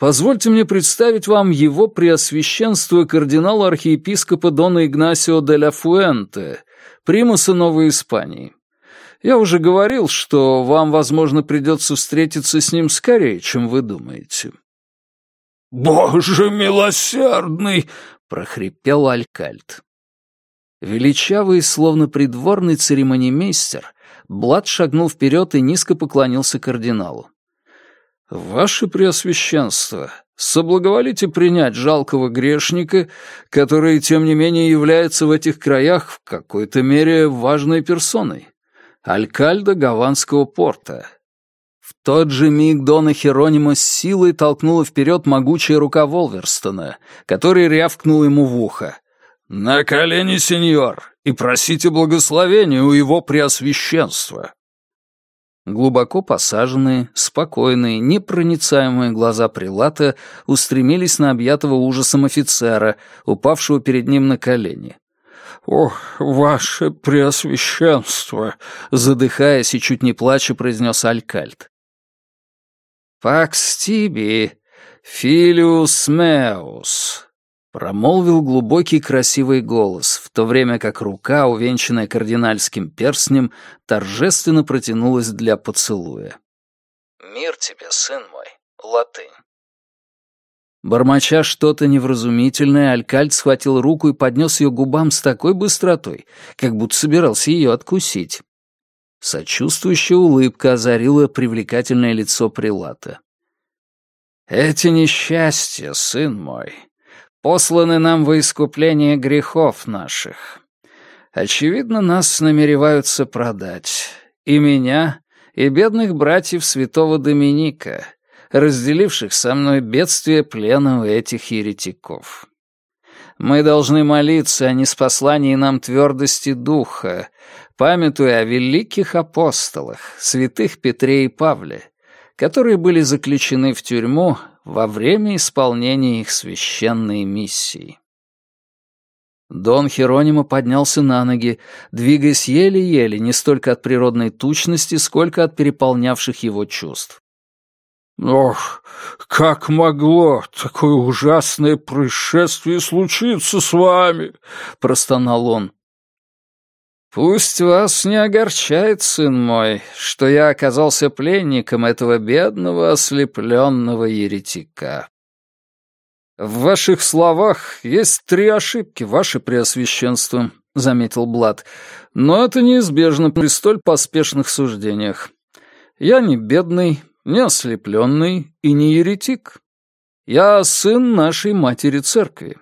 Позвольте мне представить вам его преосвященство кардинала-архиепископа Дона Игнасио де ла Фуэнте, примуса Новой Испании. Я уже говорил, что вам, возможно, придется встретиться с ним скорее, чем вы думаете. «Боже милосердный!» — прохрипел Алькальд. Величавый, словно придворный церемонимейстер, Блад шагнул вперед и низко поклонился кардиналу. «Ваше Преосвященство, соблаговолите принять жалкого грешника, который, тем не менее, является в этих краях в какой-то мере важной персоной, Алькальда Гаванского порта, в тот же миг Дона Херонима с силой толкнула вперед могучая рука Волверстона, который рявкнул ему в ухо. «На колени, сеньор, и просите благословения у его преосвященства!» Глубоко посаженные, спокойные, непроницаемые глаза прилата устремились на объятого ужасом офицера, упавшего перед ним на колени. «Ох, ваше преосвященство!» Задыхаясь и чуть не плача, произнес Алькальд. «Пакс тиби, филиус меус», — промолвил глубокий красивый голос, в то время как рука, увенчанная кардинальским перстнем, торжественно протянулась для поцелуя. «Мир тебе, сын мой, латынь». Бормоча что-то невразумительное, Алькальд схватил руку и поднес ее губам с такой быстротой, как будто собирался ее откусить. Сочувствующая улыбка озарила привлекательное лицо Прилата. «Эти несчастья, сын мой, посланы нам во искупление грехов наших. Очевидно, нас намереваются продать. И меня, и бедных братьев святого Доминика, разделивших со мной бедствие плена у этих еретиков. Мы должны молиться о неспослании нам твердости духа, памятуя о великих апостолах, святых Петре и Павле, которые были заключены в тюрьму во время исполнения их священной миссии. Дон Херонимо поднялся на ноги, двигаясь еле-еле не столько от природной тучности, сколько от переполнявших его чувств. «Ох, как могло такое ужасное происшествие случиться с вами?» — простонал он. «Пусть вас не огорчает, сын мой, что я оказался пленником этого бедного ослепленного еретика». «В ваших словах есть три ошибки, ваше преосвященство», — заметил Блад. «Но это неизбежно при столь поспешных суждениях. Я не бедный, не ослепленный и не еретик. Я сын нашей матери церкви.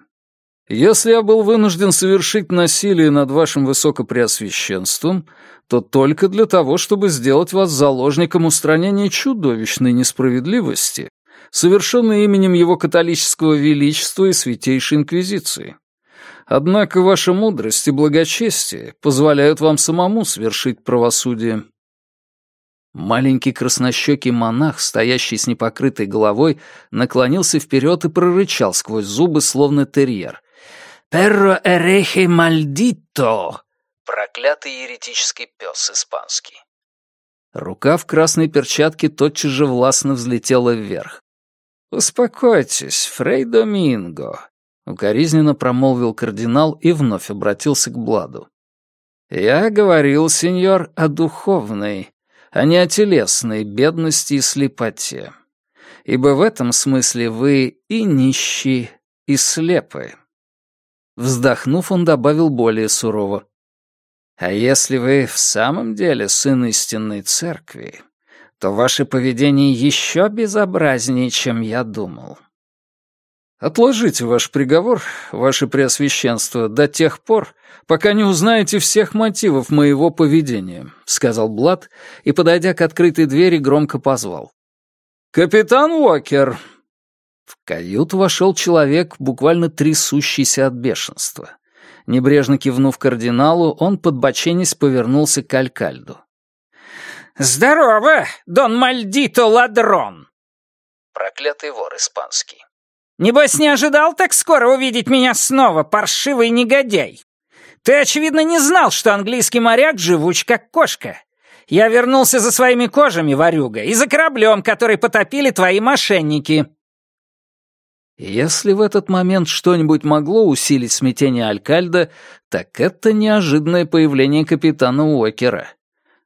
Если я был вынужден совершить насилие над вашим высокопреосвященством, то только для того, чтобы сделать вас заложником устранения чудовищной несправедливости, совершенной именем его католического величества и святейшей инквизиции. Однако ваша мудрость и благочестие позволяют вам самому свершить правосудие. Маленький краснощекий монах, стоящий с непокрытой головой, наклонился вперед и прорычал сквозь зубы, словно терьер. «Перро эрехе мальдито!» Проклятый еретический пес испанский. Рука в красной перчатке тотчас же властно взлетела вверх. «Успокойтесь, Фрей Доминго», — укоризненно промолвил кардинал и вновь обратился к Бладу. «Я говорил, сеньор, о духовной, а не о телесной бедности и слепоте. Ибо в этом смысле вы и нищи, и слепы». Вздохнув, он добавил более сурово. «А если вы в самом деле сын истинной церкви, то ваше поведение еще безобразнее, чем я думал». «Отложите ваш приговор, ваше преосвященство, до тех пор, пока не узнаете всех мотивов моего поведения», — сказал Блад и, подойдя к открытой двери, громко позвал. «Капитан Уокер!» В каюту вошел человек, буквально трясущийся от бешенства. Небрежно кивнув кардиналу, он, подбоченясь, повернулся к Алькальду. «Здорово, Дон Мальдито Ладрон!» Проклятый вор испанский. «Небось, не ожидал так скоро увидеть меня снова, паршивый негодяй? Ты, очевидно, не знал, что английский моряк живуч, как кошка. Я вернулся за своими кожами, ворюга, и за кораблем, который потопили твои мошенники». Если в этот момент что-нибудь могло усилить смятение Алькальда, так это неожиданное появление капитана Уокера.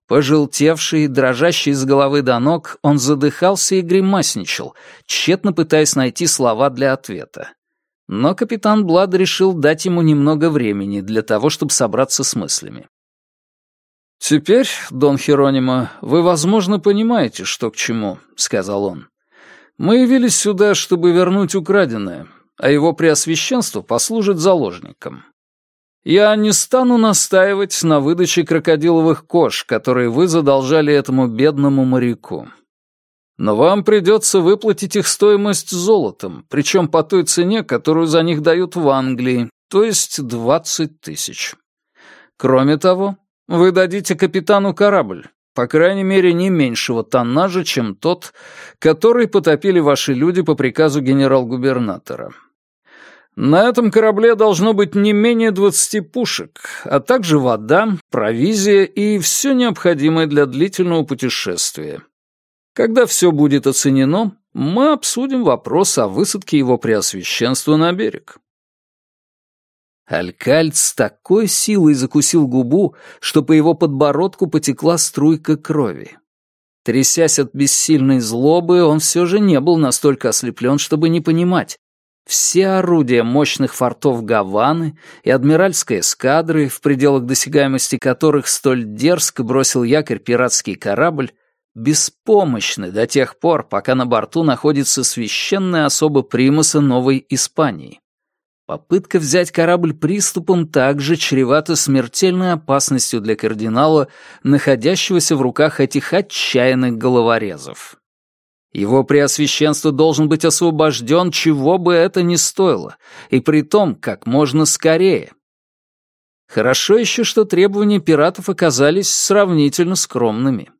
Пожелтевший, дрожащий с головы до ног, он задыхался и гримасничал, тщетно пытаясь найти слова для ответа. Но капитан Блад решил дать ему немного времени для того, чтобы собраться с мыслями. «Теперь, Дон Херонимо, вы, возможно, понимаете, что к чему», — сказал он. «Мы явились сюда, чтобы вернуть украденное, а его преосвященство послужит заложником. Я не стану настаивать на выдаче крокодиловых кож, которые вы задолжали этому бедному моряку. Но вам придется выплатить их стоимость золотом, причем по той цене, которую за них дают в Англии, то есть двадцать тысяч. Кроме того, вы дадите капитану корабль, по крайней мере, не меньшего тоннажа, чем тот, который потопили ваши люди по приказу генерал-губернатора. На этом корабле должно быть не менее 20 пушек, а также вода, провизия и все необходимое для длительного путешествия. Когда все будет оценено, мы обсудим вопрос о высадке его преосвященства на берег. Алькальд с такой силой закусил губу, что по его подбородку потекла струйка крови. Трясясь от бессильной злобы, он все же не был настолько ослеплен, чтобы не понимать. Все орудия мощных фортов Гаваны и адмиральской эскадры, в пределах досягаемости которых столь дерзко бросил якорь пиратский корабль, беспомощны до тех пор, пока на борту находится священная особа примуса Новой Испании. Попытка взять корабль приступом также чревата смертельной опасностью для кардинала, находящегося в руках этих отчаянных головорезов. Его преосвященство должен быть освобожден, чего бы это ни стоило, и при том как можно скорее. Хорошо еще, что требования пиратов оказались сравнительно скромными.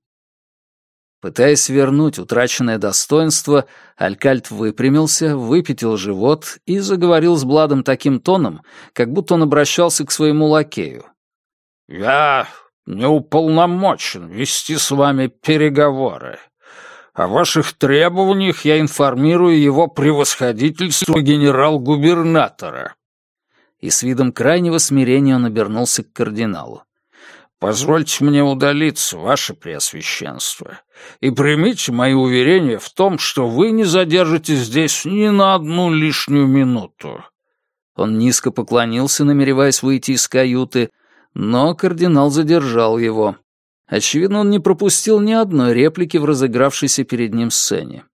Пытаясь вернуть утраченное достоинство, Алькальт выпрямился, выпятил живот и заговорил с Бладом таким тоном, как будто он обращался к своему лакею. «Я не уполномочен вести с вами переговоры. О ваших требованиях я информирую его превосходительство генерал-губернатора». И с видом крайнего смирения он обернулся к кардиналу. Позвольте мне удалиться, ваше преосвященство, и примите мои уверения в том, что вы не задержитесь здесь ни на одну лишнюю минуту». Он низко поклонился, намереваясь выйти из каюты, но кардинал задержал его. Очевидно, он не пропустил ни одной реплики в разыгравшейся перед ним сцене.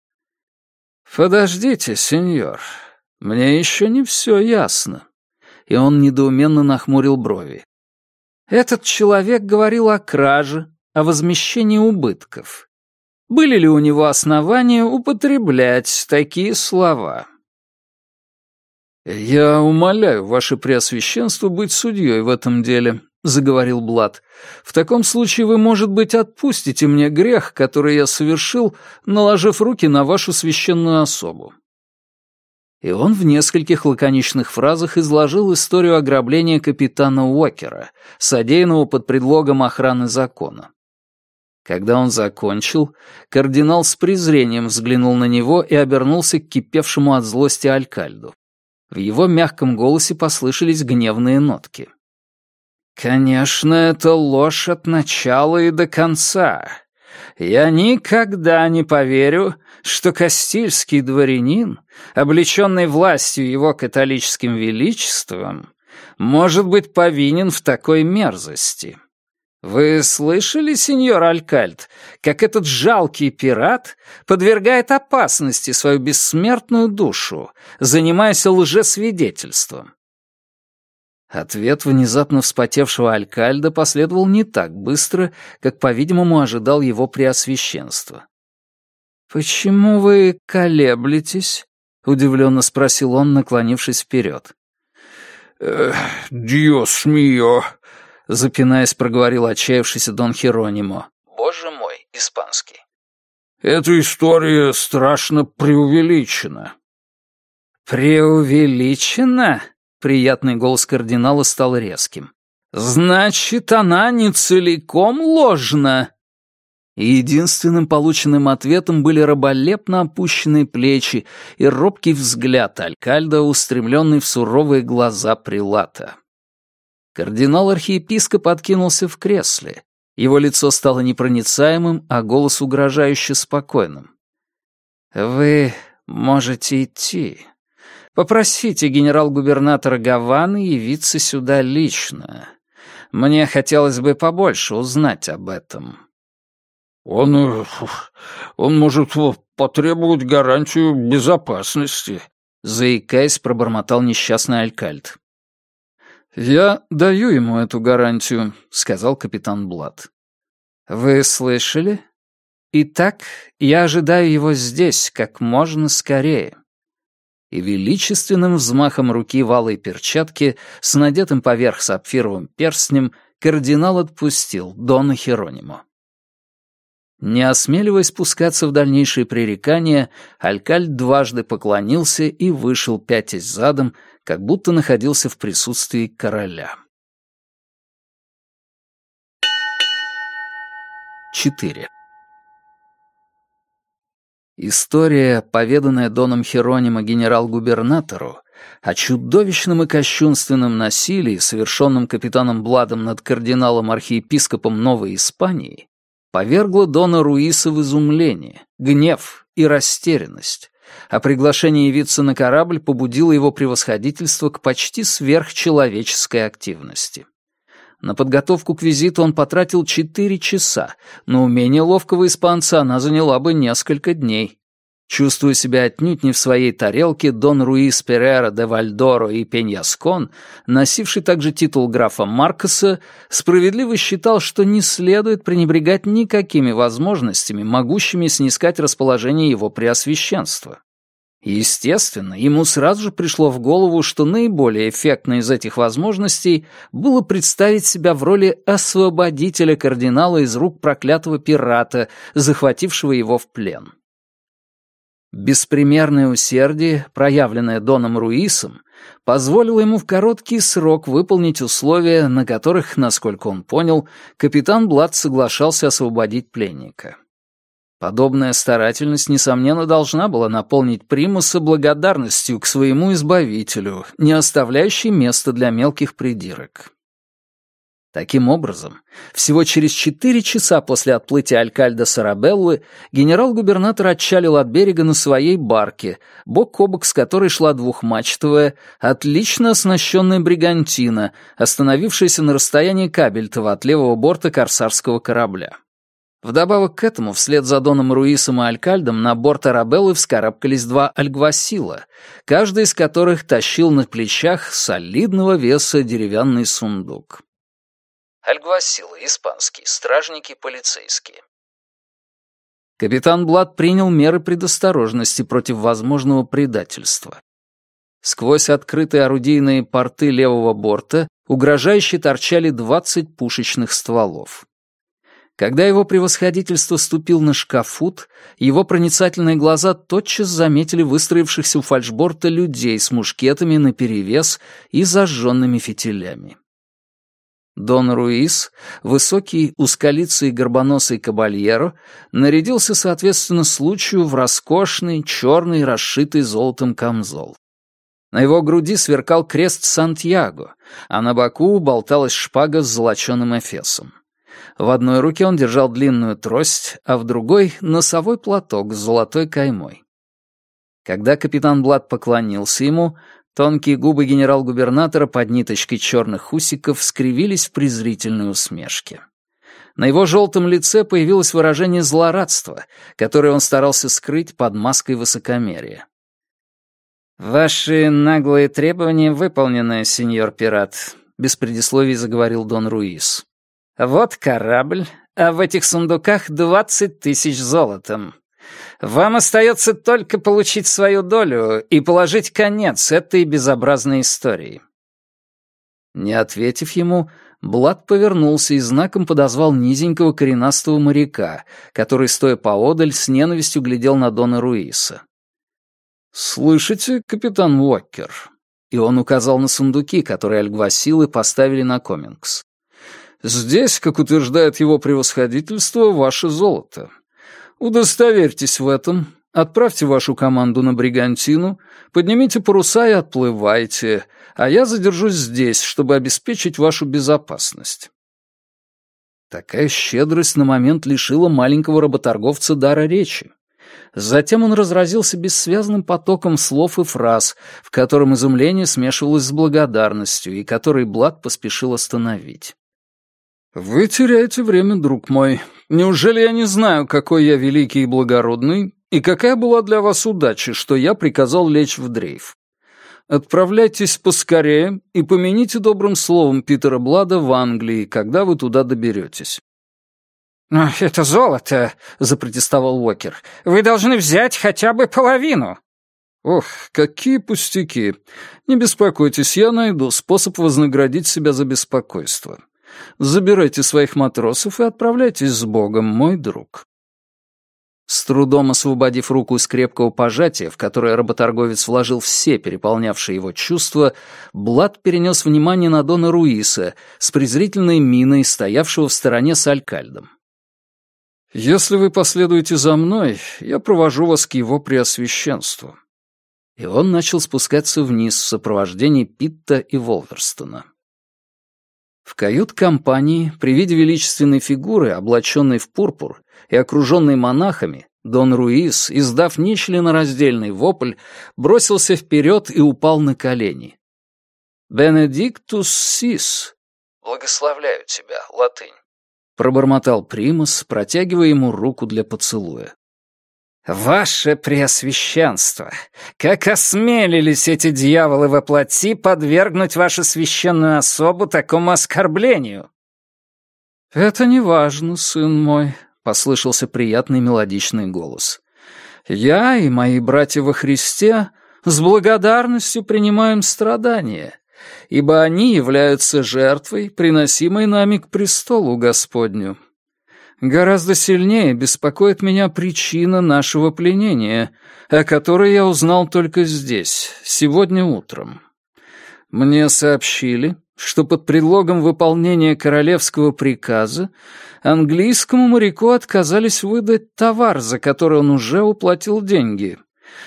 «Подождите, сеньор, мне еще не все ясно». И он недоуменно нахмурил брови. «Этот человек говорил о краже, о возмещении убытков. Были ли у него основания употреблять такие слова?» «Я умоляю, ваше преосвященство, быть судьей в этом деле», — заговорил Блад. «В таком случае вы, может быть, отпустите мне грех, который я совершил, наложив руки на вашу священную особу». И он в нескольких лаконичных фразах изложил историю ограбления капитана Уокера, содеянного под предлогом охраны закона. Когда он закончил, кардинал с презрением взглянул на него и обернулся к кипевшему от злости Алькальду. В его мягком голосе послышались гневные нотки. Конечно, это ложь от начала и до конца. Я никогда не поверю, что Кастильский дворянин, облеченный властью его католическим величеством, может быть повинен в такой мерзости. Вы слышали, сеньор Алькальд, как этот жалкий пират подвергает опасности свою бессмертную душу, занимаясь лжесвидетельством? Ответ внезапно вспотевшего Алькальда последовал не так быстро, как, по-видимому, ожидал его преосвященство. «Почему вы колеблетесь?» — удивленно спросил он, наклонившись вперед. «Диос мио!» — запинаясь, проговорил отчаявшийся Дон Херонимо. «Боже мой, испанский». «Эта история страшно преувеличена». «Преувеличена?» Приятный голос кардинала стал резким. «Значит, она не целиком ложна!» единственным полученным ответом были раболепно опущенные плечи и робкий взгляд Алькальда, устремленный в суровые глаза прилата. Кардинал-архиепископ откинулся в кресле. Его лицо стало непроницаемым, а голос угрожающе спокойным. «Вы можете идти. Попросите генерал-губернатора Гаваны явиться сюда лично. Мне хотелось бы побольше узнать об этом». «Он... Э, он может потребовать гарантию безопасности», — заикаясь, пробормотал несчастный Алькальд. «Я даю ему эту гарантию», — сказал капитан Блад. «Вы слышали? Итак, я ожидаю его здесь как можно скорее» и величественным взмахом руки в алой перчатки с надетым поверх сапфировым перстнем кардинал отпустил Дона Херонимо. Не осмеливаясь спускаться в дальнейшие пререкания, Алькальд дважды поклонился и вышел пятясь задом, как будто находился в присутствии короля. 4. История, поведанная Доном Херонима генерал-губернатору, о чудовищном и кощунственном насилии, совершенном капитаном Бладом над кардиналом-архиепископом Новой Испании, повергла Дона Руиса в изумление, гнев и растерянность, а приглашение явиться на корабль побудило его превосходительство к почти сверхчеловеческой активности. На подготовку к визиту он потратил четыре часа, но умение ловкого испанца она заняла бы несколько дней. Чувствуя себя отнюдь не в своей тарелке, Дон Руис Перера де Вальдоро и Пеньяскон, носивший также титул графа Маркоса, справедливо считал, что не следует пренебрегать никакими возможностями, могущими снискать расположение его преосвященства. Естественно, ему сразу же пришло в голову, что наиболее эффектно из этих возможностей было представить себя в роли освободителя кардинала из рук проклятого пирата, захватившего его в плен. Беспримерное усердие, проявленное Доном Руисом, позволило ему в короткий срок выполнить условия, на которых, насколько он понял, капитан Блад соглашался освободить пленника. Подобная старательность, несомненно, должна была наполнить Примуса благодарностью к своему избавителю, не оставляющей места для мелких придирок. Таким образом, всего через четыре часа после отплытия Алькальда Сарабеллы генерал-губернатор отчалил от берега на своей барке, бок о бок с которой шла двухмачтовая, отлично оснащенная бригантина, остановившаяся на расстоянии кабельтова от левого борта корсарского корабля. Вдобавок к этому, вслед за Доном Руисом и Алькальдом, на борт Арабеллы вскарабкались два альгвасила, каждый из которых тащил на плечах солидного веса деревянный сундук. Альгвасилы, испанские, стражники, полицейские. Капитан Блад принял меры предосторожности против возможного предательства. Сквозь открытые орудийные порты левого борта угрожающе торчали 20 пушечных стволов. Когда его превосходительство ступил на шкафут, его проницательные глаза тотчас заметили выстроившихся у фальшборта людей с мушкетами наперевес и зажженными фитилями. Дон Руис, высокий, узколицый горбоносый кабальеро, нарядился соответственно случаю в роскошный, черный, расшитый золотом камзол. На его груди сверкал крест Сантьяго, а на боку болталась шпага с золоченым эфесом. В одной руке он держал длинную трость, а в другой — носовой платок с золотой каймой. Когда капитан Блад поклонился ему, тонкие губы генерал-губернатора под ниточкой черных усиков скривились в презрительной усмешке. На его желтом лице появилось выражение злорадства, которое он старался скрыть под маской высокомерия. «Ваши наглые требования выполнены, сеньор пират», — без предисловий заговорил Дон Руис. Вот корабль, а в этих сундуках двадцать тысяч золотом. Вам остается только получить свою долю и положить конец этой безобразной истории». Не ответив ему, Блад повернулся и знаком подозвал низенького коренастого моряка, который, стоя поодаль, с ненавистью глядел на Дона Руиса. «Слышите, капитан Уоккер?» И он указал на сундуки, которые альгвасилы поставили на Комингс. Здесь, как утверждает его превосходительство, ваше золото. Удостоверьтесь в этом, отправьте вашу команду на Бригантину, поднимите паруса и отплывайте, а я задержусь здесь, чтобы обеспечить вашу безопасность». Такая щедрость на момент лишила маленького работорговца дара речи. Затем он разразился бессвязным потоком слов и фраз, в котором изумление смешивалось с благодарностью, и который Блад поспешил остановить. «Вы теряете время, друг мой. Неужели я не знаю, какой я великий и благородный, и какая была для вас удача, что я приказал лечь в дрейф? Отправляйтесь поскорее и помяните добрым словом Питера Блада в Англии, когда вы туда доберетесь». «Но это золото», — запротестовал Уокер. «Вы должны взять хотя бы половину». «Ох, какие пустяки! Не беспокойтесь, я найду способ вознаградить себя за беспокойство. Забирайте своих матросов и отправляйтесь с Богом, мой друг». С трудом освободив руку из крепкого пожатия, в которое работорговец вложил все переполнявшие его чувства, Блад перенес внимание на Дона Руиса с презрительной миной, стоявшего в стороне с Алькальдом. «Если вы последуете за мной, я провожу вас к его преосвященству». И он начал спускаться вниз в сопровождении Питта и Волверстона. В кают-компании, при виде величественной фигуры, облаченной в пурпур и окруженной монахами, Дон Руис, издав нечленораздельный вопль, бросился вперед и упал на колени. «Бенедиктус сис» — «Благословляю тебя», латынь, — пробормотал Примус, протягивая ему руку для поцелуя. «Ваше Преосвященство! Как осмелились эти дьяволы во плоти подвергнуть вашу священную особу такому оскорблению!» «Это не важно, сын мой», — послышался приятный мелодичный голос. «Я и мои братья во Христе с благодарностью принимаем страдания, ибо они являются жертвой, приносимой нами к престолу Господню». Гораздо сильнее беспокоит меня причина нашего пленения, о которой я узнал только здесь, сегодня утром. Мне сообщили, что под предлогом выполнения королевского приказа английскому моряку отказались выдать товар, за который он уже уплатил деньги,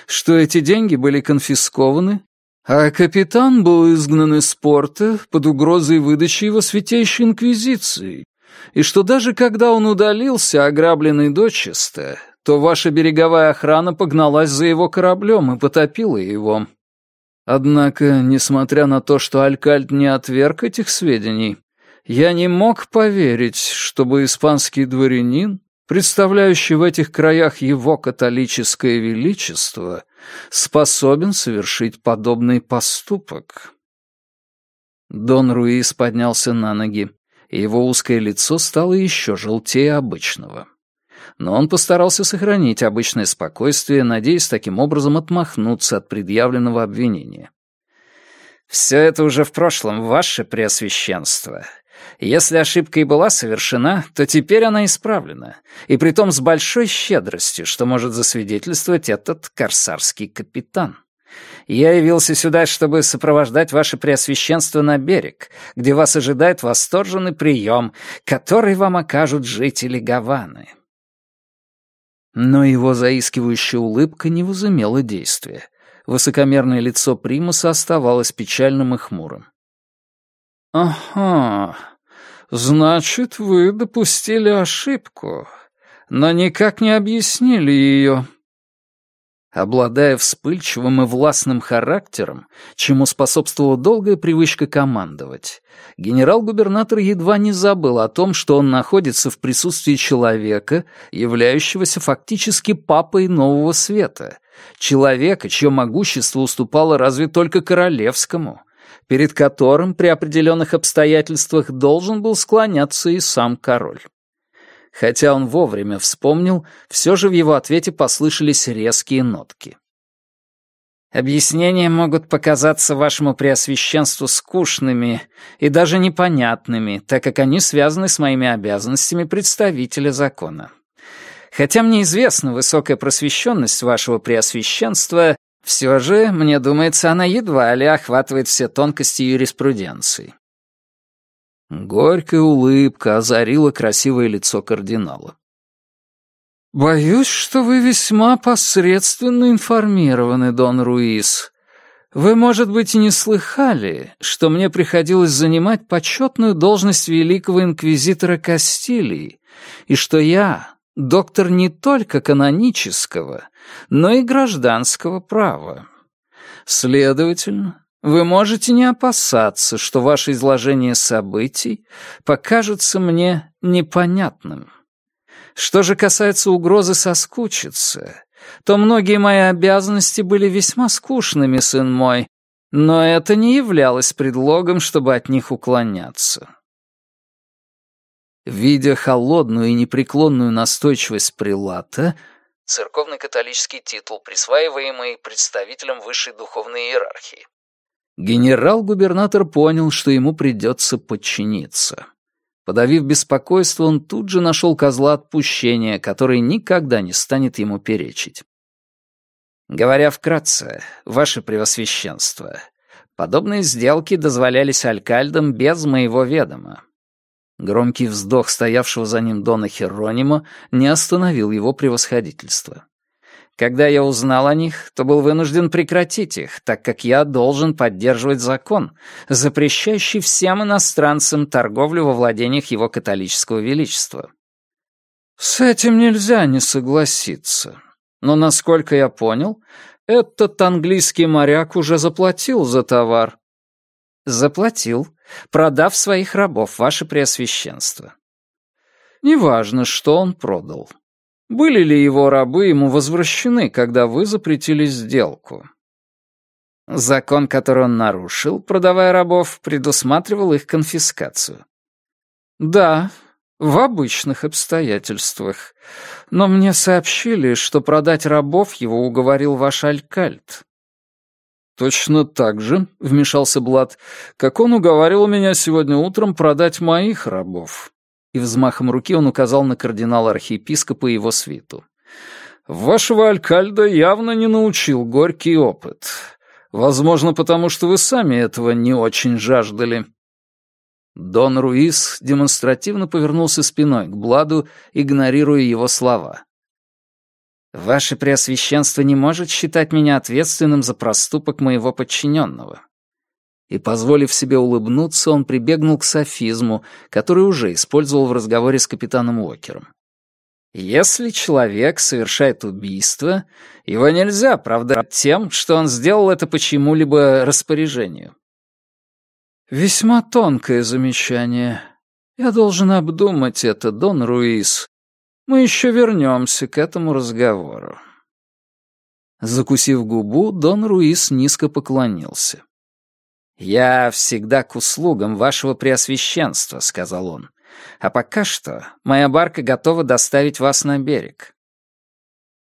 что эти деньги были конфискованы А капитан был изгнан из порта под угрозой выдачи его святейшей инквизицией, и что даже когда он удалился, ограбленный дочисто, то ваша береговая охрана погналась за его кораблем и потопила его. Однако, несмотря на то, что Алькальд не отверг этих сведений, я не мог поверить, чтобы испанский дворянин, представляющий в этих краях его католическое величество, способен совершить подобный поступок. Дон Руис поднялся на ноги, и его узкое лицо стало еще желтее обычного. Но он постарался сохранить обычное спокойствие, надеясь таким образом отмахнуться от предъявленного обвинения. «Все это уже в прошлом, ваше преосвященство. Если ошибка и была совершена, то теперь она исправлена, и притом с большой щедростью, что может засвидетельствовать этот корсарский капитан. Я явился сюда, чтобы сопровождать ваше преосвященство на берег, где вас ожидает восторженный прием, который вам окажут жители Гаваны». Но его заискивающая улыбка не возымела действия. Высокомерное лицо Примуса оставалось печальным и хмурым. «Ага, значит, вы допустили ошибку, но никак не объяснили ее». Обладая вспыльчивым и властным характером, чему способствовала долгая привычка командовать, генерал-губернатор едва не забыл о том, что он находится в присутствии человека, являющегося фактически папой нового света, человека, чье могущество уступало разве только королевскому, перед которым при определенных обстоятельствах должен был склоняться и сам король. Хотя он вовремя вспомнил, все же в его ответе послышались резкие нотки. «Объяснения могут показаться вашему преосвященству скучными и даже непонятными, так как они связаны с моими обязанностями представителя закона. Хотя мне известна высокая просвещенность вашего преосвященства, все же, мне думается, она едва ли охватывает все тонкости юриспруденции. Горькая улыбка озарила красивое лицо кардинала. «Боюсь, что вы весьма посредственно информированы, Дон Руис. Вы, может быть, и не слыхали, что мне приходилось занимать почетную должность великого инквизитора Кастилии, и что я доктор не только канонического, но и гражданского права. Следовательно, вы можете не опасаться, что ваше изложение событий покажется мне непонятным. Что же касается угрозы соскучиться, то многие мои обязанности были весьма скучными, сын мой, но это не являлось предлогом, чтобы от них уклоняться. Видя холодную и непреклонную настойчивость прилата, церковный католический титул, присваиваемый представителям высшей духовной иерархии, Генерал-губернатор понял, что ему придется подчиниться. Подавив беспокойство, он тут же нашел козла отпущения, который никогда не станет ему перечить. Говоря вкратце, ваше превосвященство, подобные сделки дозволялись алькальдам без моего ведома. Громкий вздох стоявшего за ним Дона Херонима не остановил его превосходительство. Когда я узнал о них, то был вынужден прекратить их, так как я должен поддерживать закон, запрещающий всем иностранцам торговлю во владениях его католического величества. С этим нельзя не согласиться. Но, насколько я понял, этот английский моряк уже заплатил за товар. Заплатил, продав своих рабов, ваше преосвященство. Неважно, что он продал. Были ли его рабы ему возвращены, когда вы запретили сделку? Закон, который он нарушил, продавая рабов, предусматривал их конфискацию. Да, в обычных обстоятельствах. Но мне сообщили, что продать рабов его уговорил ваш алькальт. «Точно так же», — вмешался Блад, — «как он уговаривал меня сегодня утром продать моих рабов и взмахом руки он указал на кардинала-архиепископа и его свиту. «Вашего алькальда явно не научил горький опыт. Возможно, потому что вы сами этого не очень жаждали». Дон Руис демонстративно повернулся спиной к Бладу, игнорируя его слова. Ваше Преосвященство не может считать меня ответственным за проступок моего подчиненного. И, позволив себе улыбнуться, он прибегнул к софизму, который уже использовал в разговоре с капитаном Уокером. Если человек совершает убийство, его нельзя оправдать тем, что он сделал это по чему-либо распоряжению. Весьма тонкое замечание. Я должен обдумать это, Дон Руис. Мы еще вернемся к этому разговору. Закусив губу, Дон Руис низко поклонился. «Я всегда к услугам вашего преосвященства», — сказал он. «А пока что моя барка готова доставить вас на берег».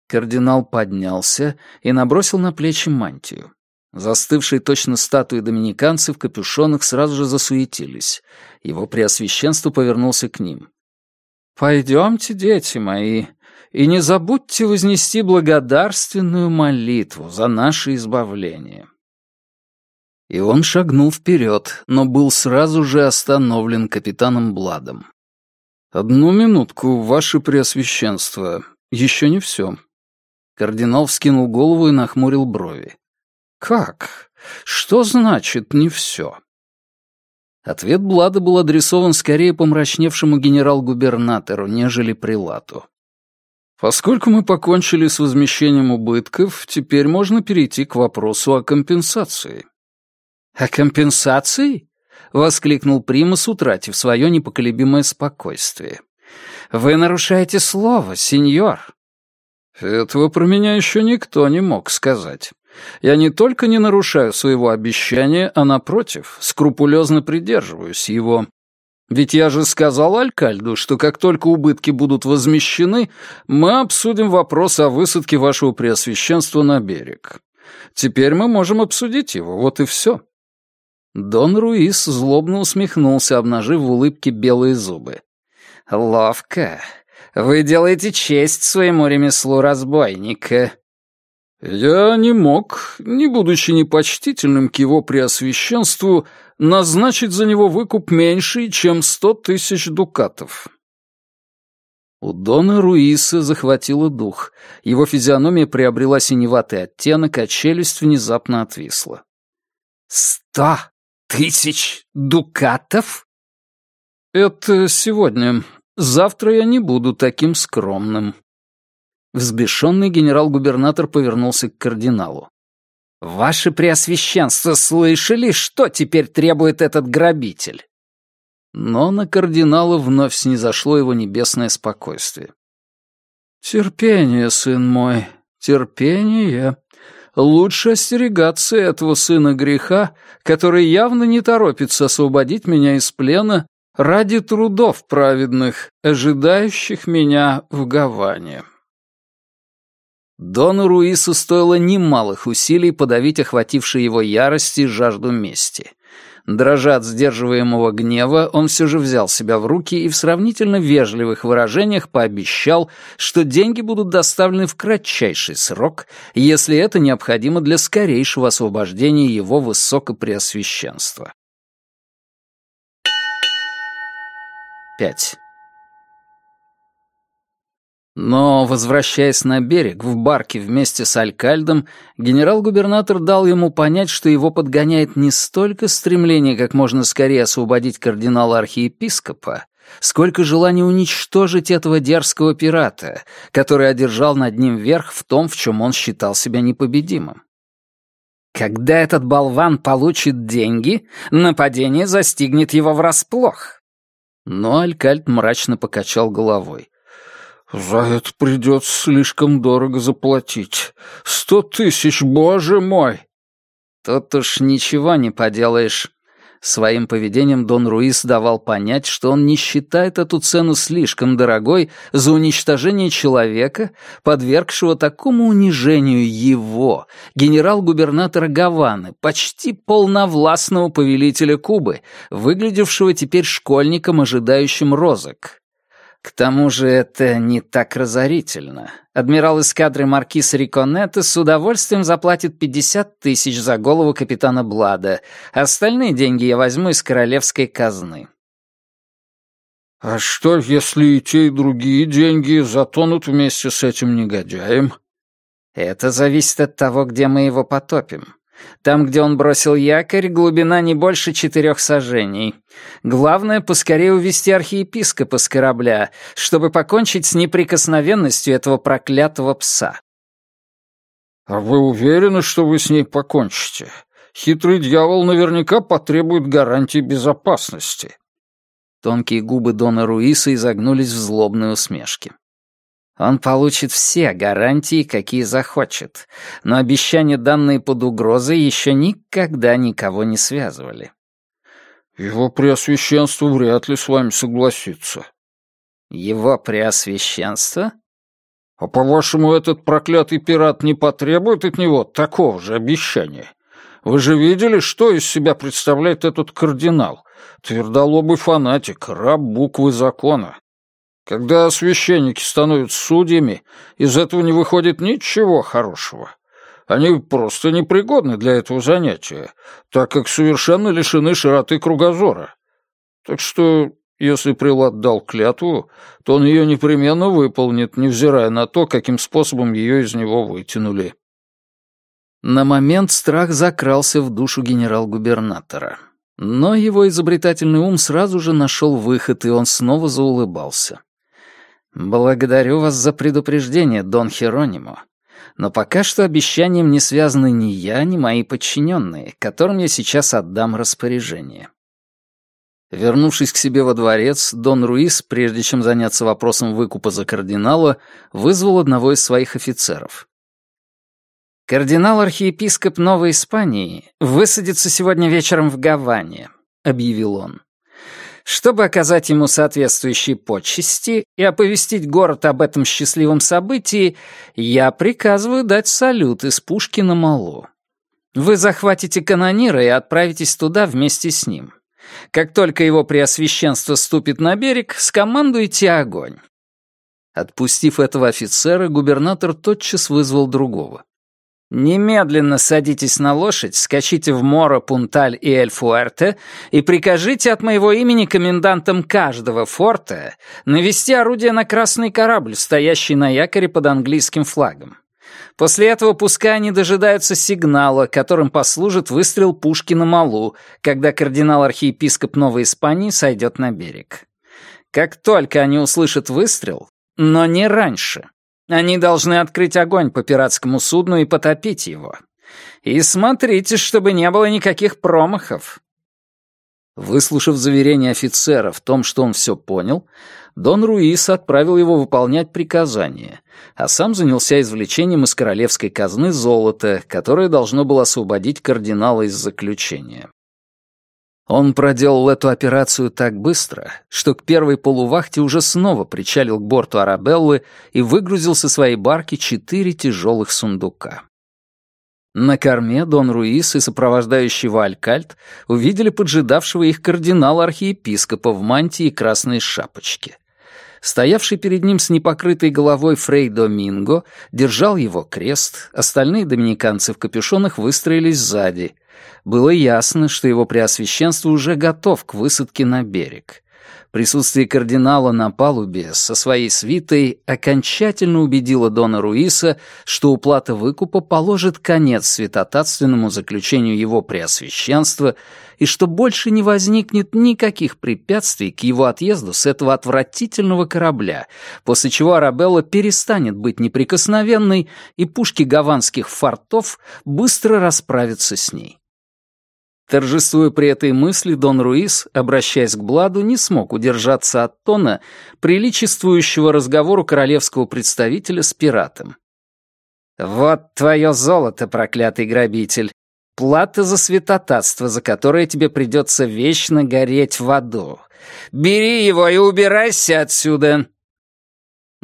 Кардинал поднялся и набросил на плечи мантию. Застывшие точно статуи доминиканцы в капюшонах сразу же засуетились. Его преосвященство повернулся к ним. «Пойдемте, дети мои, и не забудьте вознести благодарственную молитву за наше избавление». И он шагнул вперед, но был сразу же остановлен капитаном Бладом. «Одну минутку, ваше преосвященство. Еще не все». Кардинал вскинул голову и нахмурил брови. «Как? Что значит «не все»?» Ответ Блада был адресован скорее помрачневшему генерал-губернатору, нежели прилату. Поскольку мы покончили с возмещением убытков, теперь можно перейти к вопросу о компенсации. «О компенсации?» — воскликнул Примас, утратив свое непоколебимое спокойствие. «Вы нарушаете слово, сеньор». «Этого про меня еще никто не мог сказать. Я не только не нарушаю своего обещания, а, напротив, скрупулезно придерживаюсь его. Ведь я же сказал Алькальду, что как только убытки будут возмещены, мы обсудим вопрос о высадке вашего преосвященства на берег. Теперь мы можем обсудить его, вот и все». Дон Руис злобно усмехнулся, обнажив в улыбке белые зубы. «Ловко. Вы делаете честь своему ремеслу разбойника». «Я не мог, не будучи непочтительным к его преосвященству, назначить за него выкуп меньший, чем сто тысяч дукатов». У Дона Руиса захватило дух. Его физиономия приобрела синеватый оттенок, а челюсть внезапно отвисла. «Сто Тысяч дукатов? Это сегодня. Завтра я не буду таким скромным. Взбешенный генерал-губернатор повернулся к кардиналу. «Ваше Преосвященство, слышали, что теперь требует этот грабитель?» Но на кардинала вновь снизошло его небесное спокойствие. «Терпение, сын мой, терпение. Лучше остерегаться этого сына греха, который явно не торопится освободить меня из плена ради трудов праведных, ожидающих меня в Гаване. Дону Руису стоило немалых усилий подавить охватившие его ярость и жажду мести. Дрожа от сдерживаемого гнева, он все же взял себя в руки и в сравнительно вежливых выражениях пообещал, что деньги будут доставлены в кратчайший срок, если это необходимо для скорейшего освобождения его высокопреосвященства. 5. Но, возвращаясь на берег, в барке вместе с Алькальдом, генерал-губернатор дал ему понять, что его подгоняет не столько стремление как можно скорее освободить кардинала-архиепископа, сколько желание уничтожить этого дерзкого пирата, который одержал над ним верх в том, в чем он считал себя непобедимым. Когда этот болван получит деньги, нападение застигнет его врасплох. Но Алькальд мрачно покачал головой. «За это придется слишком дорого заплатить. Сто тысяч, боже мой!» «Тут уж ничего не поделаешь». Своим поведением Дон Руис давал понять, что он не считает эту цену слишком дорогой за уничтожение человека, подвергшего такому унижению его, генерал-губернатора Гаваны, почти полновластного повелителя Кубы, выглядевшего теперь школьником, ожидающим розыск. К тому же это не так разорительно. Адмирал эскадры Маркис Риконетте с удовольствием заплатит 50 тысяч за голову капитана Блада. Остальные деньги я возьму из королевской казны. «А что, если и те, и другие деньги затонут вместе с этим негодяем?» «Это зависит от того, где мы его потопим. Там, где он бросил якорь, глубина не больше четырех сажений. Главное, поскорее увести архиепископа с корабля, чтобы покончить с неприкосновенностью этого проклятого пса». «А вы уверены, что вы с ней покончите? Хитрый дьявол наверняка потребует гарантии безопасности». Тонкие губы Дона Руиса изогнулись в злобной усмешке. Он получит все гарантии, какие захочет, но обещания, данные под угрозой, еще никогда никого не связывали. Его Преосвященство вряд ли с вами согласится. Его Преосвященство? А по-вашему, этот проклятый пират не потребует от него такого же обещания? Вы же видели, что из себя представляет этот кардинал? Твердолобый фанатик, раб буквы закона. Когда священники становятся судьями, из этого не выходит ничего хорошего. Они просто непригодны для этого занятия, так как совершенно лишены широты кругозора. Так что, если прилад дал клятву, то он ее непременно выполнит, невзирая на то, каким способом ее из него вытянули. На момент страх закрался в душу генерал-губернатора. Но его изобретательный ум сразу же нашел выход, и он снова заулыбался. «Благодарю вас за предупреждение, Дон Херонимо. Но пока что обещанием не связаны ни я, ни мои подчиненные, которым я сейчас отдам распоряжение». Вернувшись к себе во дворец, Дон Руис, прежде чем заняться вопросом выкупа за кардинала, вызвал одного из своих офицеров. «Кардинал-архиепископ Новой Испании высадится сегодня вечером в Гаване», — объявил он. Чтобы оказать ему соответствующие почести и оповестить город об этом счастливом событии, я приказываю дать салют из пушки на малу. Вы захватите канонира и отправитесь туда вместе с ним. Как только его преосвященство ступит на берег, скомандуйте огонь. Отпустив этого офицера, губернатор тотчас вызвал другого. Немедленно садитесь на лошадь, скачите в Моро, Пунталь и Эль-Фуэрте и прикажите от моего имени комендантам каждого форта навести орудие на красный корабль, стоящий на якоре под английским флагом. После этого пускай они дожидаются сигнала, которым послужит выстрел пушки на малу, когда кардинал-архиепископ Новой Испании сойдет на берег. Как только они услышат выстрел, но не раньше, они должны открыть огонь по пиратскому судну и потопить его. И смотрите, чтобы не было никаких промахов». Выслушав заверение офицера в том, что он все понял, Дон Руис отправил его выполнять приказание, а сам занялся извлечением из королевской казны золота, которое должно было освободить кардинала из заключения. Он проделал эту операцию так быстро, что к первой полувахте уже снова причалил к борту Арабеллы и выгрузил со своей барки четыре тяжелых сундука. На корме Дон Руис и сопровождающий его Алькальт увидели поджидавшего их кардинала-архиепископа в мантии и красной шапочке. Стоявший перед ним с непокрытой головой Фрей Доминго держал его крест, остальные доминиканцы в капюшонах выстроились сзади — было ясно, что его преосвященство уже готов к высадке на берег. Присутствие кардинала на палубе со своей свитой окончательно убедило Дона Руиса, что уплата выкупа положит конец святотатственному заключению его преосвященства и что больше не возникнет никаких препятствий к его отъезду с этого отвратительного корабля, после чего Арабелла перестанет быть неприкосновенной, и пушки гаванских фортов быстро расправятся с ней. Торжествуя при этой мысли, Дон Руис, обращаясь к Бладу, не смог удержаться от тона, приличествующего разговору королевского представителя с пиратом. «Вот твое золото, проклятый грабитель. Плата за святотатство, за которое тебе придется вечно гореть в аду. Бери его и убирайся отсюда!»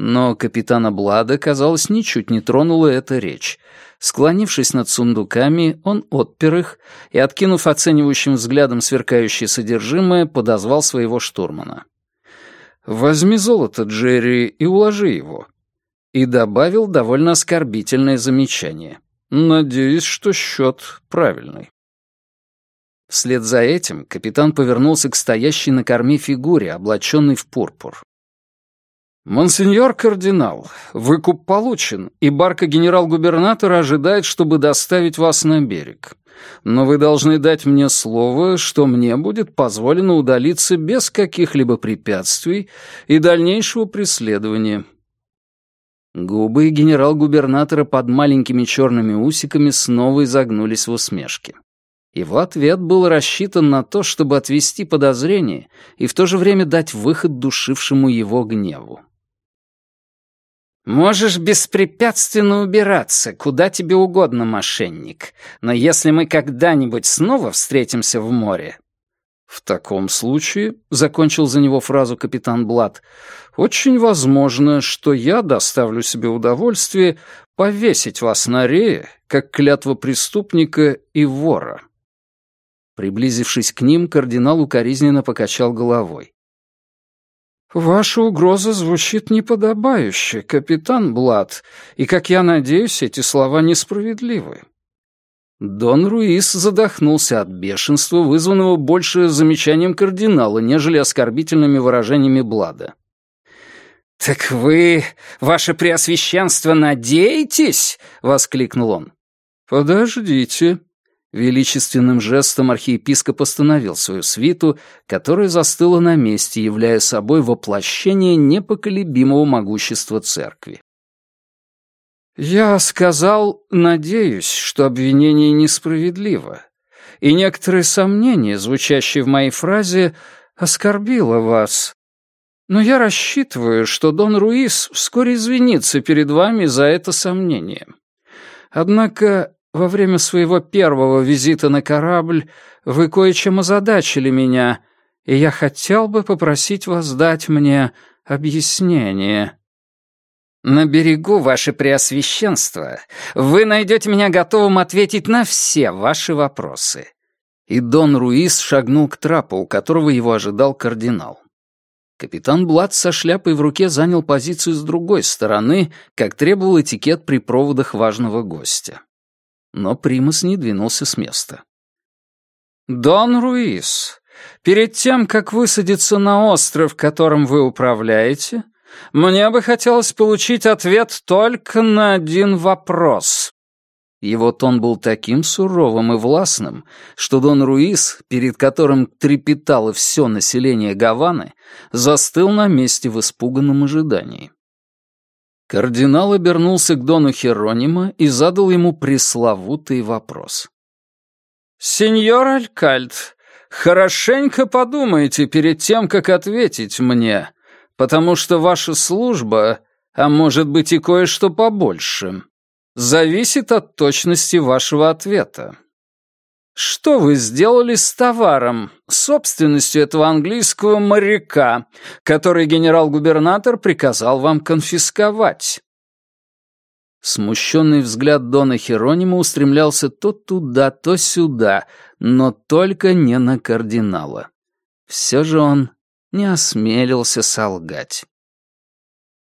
Но капитана Блада, казалось, ничуть не тронула эта речь. Склонившись над сундуками, он отпер их и, откинув оценивающим взглядом сверкающее содержимое, подозвал своего штурмана. «Возьми золото, Джерри, и уложи его». И добавил довольно оскорбительное замечание. «Надеюсь, что счет правильный». Вслед за этим капитан повернулся к стоящей на корме фигуре, облаченной в пурпур. «Монсеньор кардинал, выкуп получен, и барка генерал-губернатора ожидает, чтобы доставить вас на берег. Но вы должны дать мне слово, что мне будет позволено удалиться без каких-либо препятствий и дальнейшего преследования». Губы генерал-губернатора под маленькими черными усиками снова изогнулись в усмешке. Его ответ был рассчитан на то, чтобы отвести подозрение и в то же время дать выход душившему его гневу. «Можешь беспрепятственно убираться, куда тебе угодно, мошенник, но если мы когда-нибудь снова встретимся в море...» «В таком случае», — закончил за него фразу капитан Блад, «очень возможно, что я доставлю себе удовольствие повесить вас на рее, как клятва преступника и вора». Приблизившись к ним, кардинал укоризненно покачал головой. «Ваша угроза звучит неподобающе, капитан Блад, и, как я надеюсь, эти слова несправедливы». Дон Руис задохнулся от бешенства, вызванного больше замечанием кардинала, нежели оскорбительными выражениями Блада. «Так вы, ваше преосвященство, надеетесь?» — воскликнул он. «Подождите», Величественным жестом архиепископ остановил свою свиту, которая застыла на месте, являя собой воплощение непоколебимого могущества церкви. «Я сказал, надеюсь, что обвинение несправедливо, и некоторые сомнения, звучащие в моей фразе, оскорбило вас. Но я рассчитываю, что Дон Руис вскоре извинится перед вами за это сомнение. Однако во время своего первого визита на корабль вы кое-чем озадачили меня, и я хотел бы попросить вас дать мне объяснение». «На берегу, ваше преосвященство, вы найдете меня готовым ответить на все ваши вопросы». И Дон Руис шагнул к трапу, у которого его ожидал кардинал. Капитан Блад со шляпой в руке занял позицию с другой стороны, как требовал этикет при проводах важного гостя но Примус не двинулся с места. «Дон Руис, перед тем, как высадиться на остров, которым вы управляете, мне бы хотелось получить ответ только на один вопрос». Его тон был таким суровым и властным, что Дон Руис, перед которым трепетало все население Гаваны, застыл на месте в испуганном ожидании. Кардинал обернулся к Дону Херонима и задал ему пресловутый вопрос. «Сеньор Алькальд, хорошенько подумайте перед тем, как ответить мне, потому что ваша служба, а может быть и кое-что побольше, зависит от точности вашего ответа. Что вы сделали с товаром, собственностью этого английского моряка, который генерал-губернатор приказал вам конфисковать?» Смущенный взгляд Дона Херонима устремлялся то туда, то сюда, но только не на кардинала. Все же он не осмелился солгать.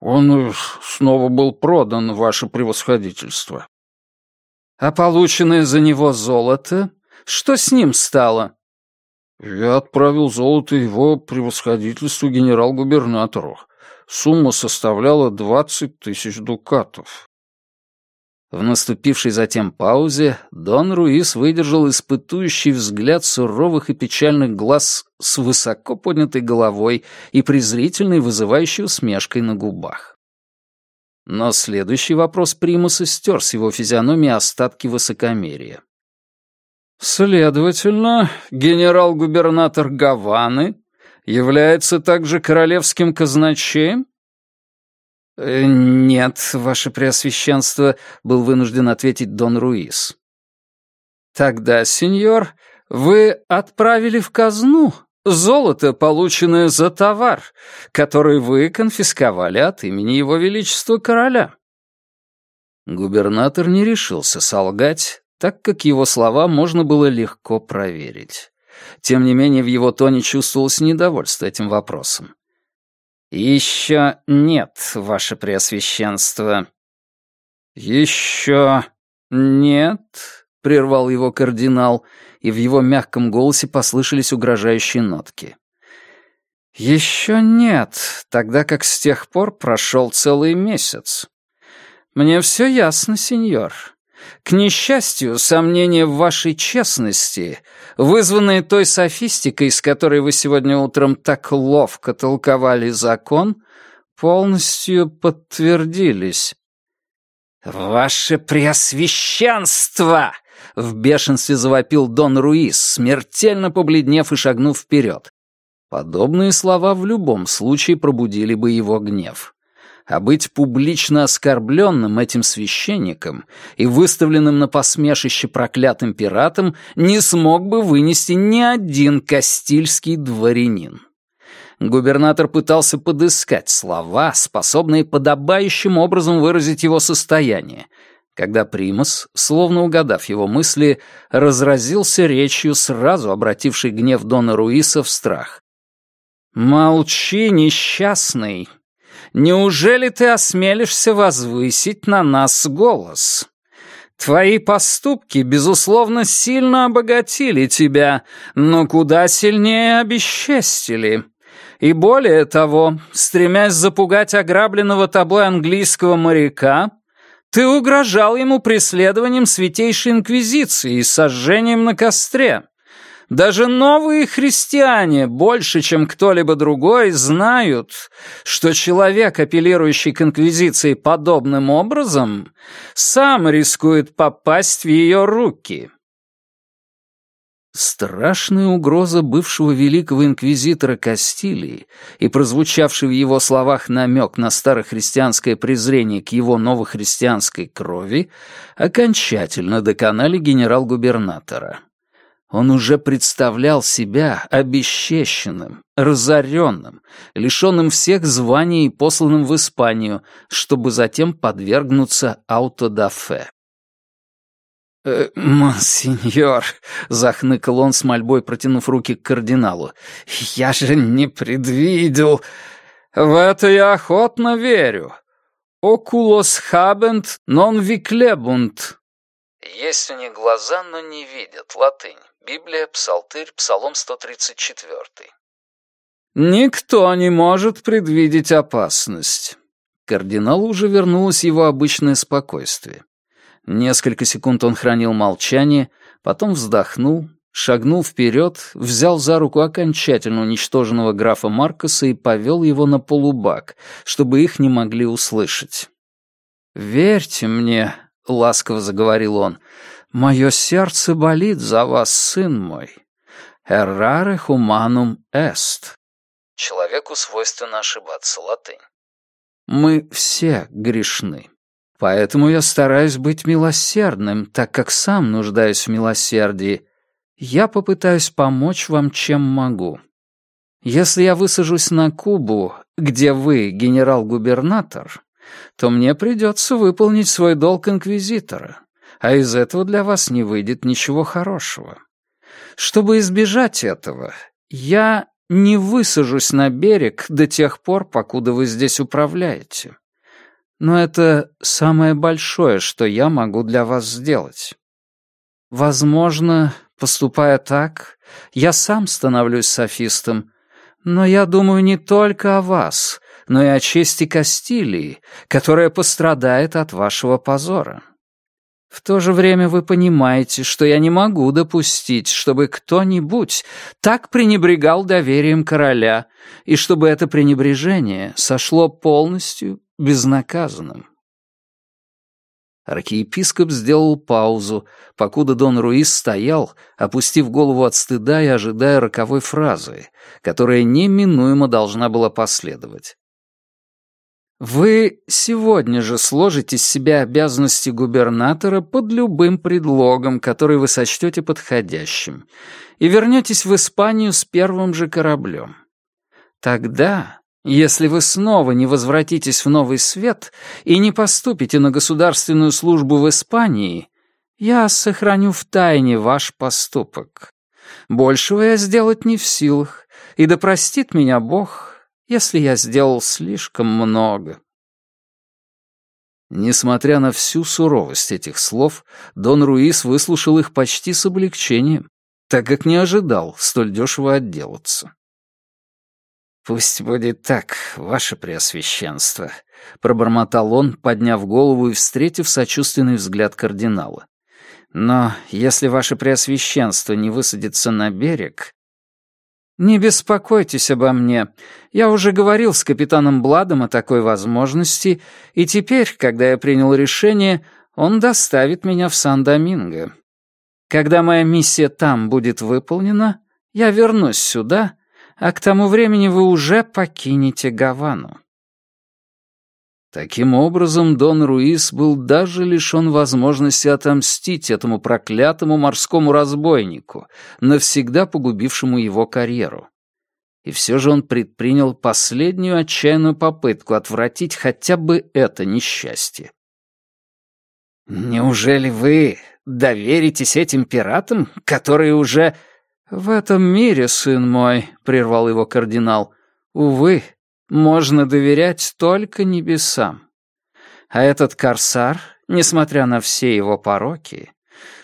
«Он снова был продан, ваше превосходительство». «А полученное за него золото что с ним стало?» «Я отправил золото его превосходительству генерал-губернатору. Сумма составляла двадцать тысяч дукатов». В наступившей затем паузе Дон Руис выдержал испытующий взгляд суровых и печальных глаз с высоко поднятой головой и презрительной вызывающей усмешкой на губах. Но следующий вопрос Примуса стер с его физиономии остатки высокомерия. Следовательно, генерал-губернатор Гаваны является также королевским казначеем? Э, «Нет, ваше преосвященство», — был вынужден ответить Дон Руис. «Тогда, сеньор, вы отправили в казну золото, полученное за товар, который вы конфисковали от имени его величества короля». Губернатор не решился солгать, так как его слова можно было легко проверить. Тем не менее, в его тоне чувствовалось недовольство этим вопросом. «Еще нет, ваше преосвященство». «Еще нет?» — прервал его кардинал, и в его мягком голосе послышались угрожающие нотки. «Еще нет, тогда как с тех пор прошел целый месяц. Мне все ясно, сеньор. К несчастью, сомнения в вашей честности, вызванные той софистикой, с которой вы сегодня утром так ловко толковали закон, полностью подтвердились. «Ваше Преосвященство!» — в бешенстве завопил Дон Руис, смертельно побледнев и шагнув вперед. Подобные слова в любом случае пробудили бы его гнев а быть публично оскорбленным этим священником и выставленным на посмешище проклятым пиратом не смог бы вынести ни один кастильский дворянин. Губернатор пытался подыскать слова, способные подобающим образом выразить его состояние, когда Примас, словно угадав его мысли, разразился речью, сразу обратившей гнев Дона Руиса в страх. «Молчи, несчастный!» Неужели ты осмелишься возвысить на нас голос? Твои поступки, безусловно, сильно обогатили тебя, но куда сильнее обесчестили. И более того, стремясь запугать ограбленного тобой английского моряка, ты угрожал ему преследованием Святейшей Инквизиции и сожжением на костре. Даже новые христиане больше, чем кто-либо другой, знают, что человек, апеллирующий к инквизиции подобным образом, сам рискует попасть в ее руки. Страшная угроза бывшего великого инквизитора Кастилии и прозвучавший в его словах намек на старохристианское презрение к его новохристианской крови окончательно доконали генерал-губернатора. Он уже представлял себя обесчещенным, разоренным, лишенным всех званий и посланным в Испанию, чтобы затем подвергнуться аутодафе. «Э, «Монсеньор», — захныкал он с мольбой, протянув руки к кардиналу, — «я же не предвидел...» «В это я охотно верю. Окулос хабент нон виклебунд». «Есть у них глаза, но не видят, латынь». Библия, Псалтырь, Псалом 134. «Никто не может предвидеть опасность». Кардиналу уже вернулось его обычное спокойствие. Несколько секунд он хранил молчание, потом вздохнул, шагнул вперед, взял за руку окончательно уничтоженного графа Маркоса и повел его на полубак, чтобы их не могли услышать. «Верьте мне», — ласково заговорил он, Мое сердце болит за вас, сын мой. Errare humanum est. Человеку свойственно ошибаться, латынь. Мы все грешны. Поэтому я стараюсь быть милосердным, так как сам нуждаюсь в милосердии. Я попытаюсь помочь вам, чем могу. Если я высажусь на Кубу, где вы генерал-губернатор, то мне придется выполнить свой долг инквизитора а из этого для вас не выйдет ничего хорошего. Чтобы избежать этого, я не высажусь на берег до тех пор, покуда вы здесь управляете. Но это самое большое, что я могу для вас сделать. Возможно, поступая так, я сам становлюсь софистом, но я думаю не только о вас, но и о чести Кастилии, которая пострадает от вашего позора. В то же время вы понимаете, что я не могу допустить, чтобы кто-нибудь так пренебрегал доверием короля, и чтобы это пренебрежение сошло полностью безнаказанным. Архиепископ сделал паузу, покуда Дон Руис стоял, опустив голову от стыда и ожидая роковой фразы, которая неминуемо должна была последовать. Вы сегодня же сложите с себя обязанности губернатора под любым предлогом, который вы сочтете подходящим, и вернетесь в Испанию с первым же кораблем. Тогда, если вы снова не возвратитесь в Новый Свет и не поступите на государственную службу в Испании, я сохраню в тайне ваш поступок. Большего я сделать не в силах, и да простит меня Бог, если я сделал слишком много. Несмотря на всю суровость этих слов, Дон Руис выслушал их почти с облегчением, так как не ожидал столь дешево отделаться. «Пусть будет так, ваше преосвященство», — пробормотал он, подняв голову и встретив сочувственный взгляд кардинала. «Но если ваше преосвященство не высадится на берег...» «Не беспокойтесь обо мне. Я уже говорил с капитаном Бладом о такой возможности, и теперь, когда я принял решение, он доставит меня в Сан-Доминго. Когда моя миссия там будет выполнена, я вернусь сюда, а к тому времени вы уже покинете Гавану». Таким образом, Дон Руис был даже лишен возможности отомстить этому проклятому морскому разбойнику, навсегда погубившему его карьеру. И все же он предпринял последнюю отчаянную попытку отвратить хотя бы это несчастье. «Неужели вы доверитесь этим пиратам, которые уже...» «В этом мире, сын мой», — прервал его кардинал, — «увы, можно доверять только небесам. А этот корсар, несмотря на все его пороки,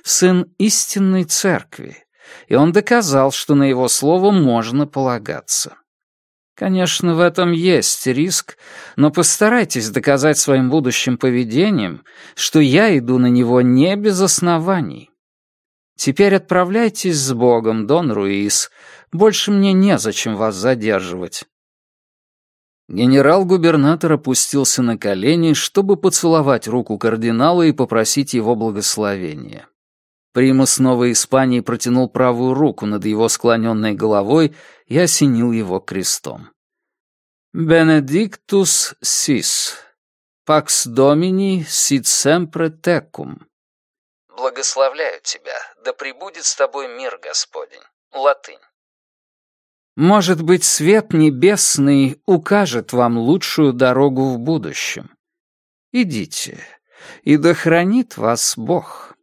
сын истинной церкви, и он доказал, что на его слово можно полагаться. Конечно, в этом есть риск, но постарайтесь доказать своим будущим поведением, что я иду на него не без оснований. Теперь отправляйтесь с Богом, Дон Руис. Больше мне незачем вас задерживать. Генерал-губернатор опустился на колени, чтобы поцеловать руку кардинала и попросить его благословения. Примас Новой Испании протянул правую руку над его склоненной головой и осенил его крестом. «Benedictus sis, pax domini sit sempre tecum». «Благословляю тебя, да пребудет с тобой мир Господень». Латынь. Может быть, свет небесный укажет вам лучшую дорогу в будущем. Идите, и да хранит вас Бог.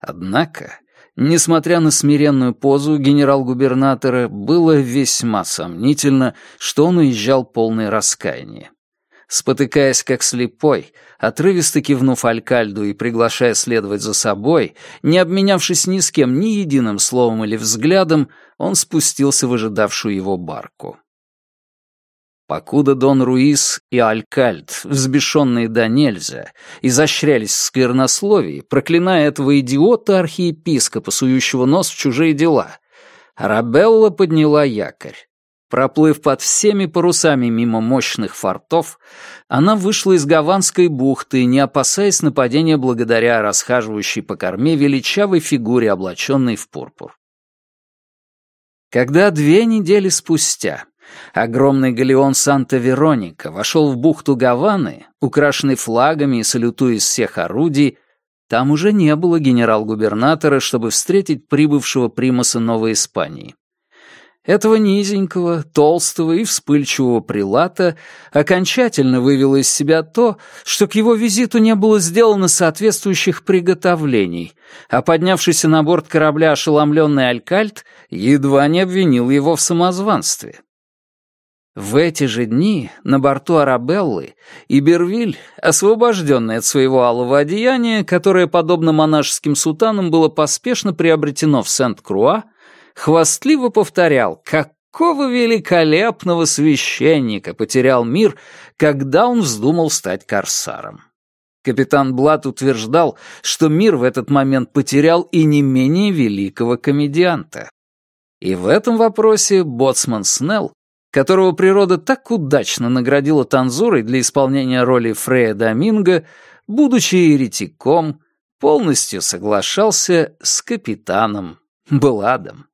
Однако, несмотря на смиренную позу генерал-губернатора, было весьма сомнительно, что он уезжал полный раскаяния. Спотыкаясь как слепой, отрывисто кивнув Алькальду и приглашая следовать за собой, не обменявшись ни с кем ни единым словом или взглядом, он спустился в ожидавшую его барку. Покуда Дон Руис и Алькальд, взбешенные до нельзя, изощрялись в сквернословии, проклиная этого идиота-архиепископа, сующего нос в чужие дела, Арабелла подняла якорь. Проплыв под всеми парусами мимо мощных фортов, она вышла из Гаванской бухты, не опасаясь нападения благодаря расхаживающей по корме величавой фигуре, облаченной в пурпур. Когда две недели спустя огромный галеон Санта-Вероника вошел в бухту Гаваны, украшенный флагами и салютуя из всех орудий, там уже не было генерал-губернатора, чтобы встретить прибывшего примаса Новой Испании. Этого низенького, толстого и вспыльчивого прилата окончательно вывело из себя то, что к его визиту не было сделано соответствующих приготовлений, а поднявшийся на борт корабля ошеломленный Алькальт едва не обвинил его в самозванстве. В эти же дни на борту Арабеллы Ибервиль, освобожденный от своего алого одеяния, которое, подобно монашеским сутанам, было поспешно приобретено в Сент-Круа, хвастливо повторял, какого великолепного священника потерял мир, когда он вздумал стать корсаром. Капитан Блат утверждал, что мир в этот момент потерял и не менее великого комедианта. И в этом вопросе боцман Снелл, которого природа так удачно наградила танзурой для исполнения роли Фрея Доминго, будучи еретиком, полностью соглашался с капитаном Бладом.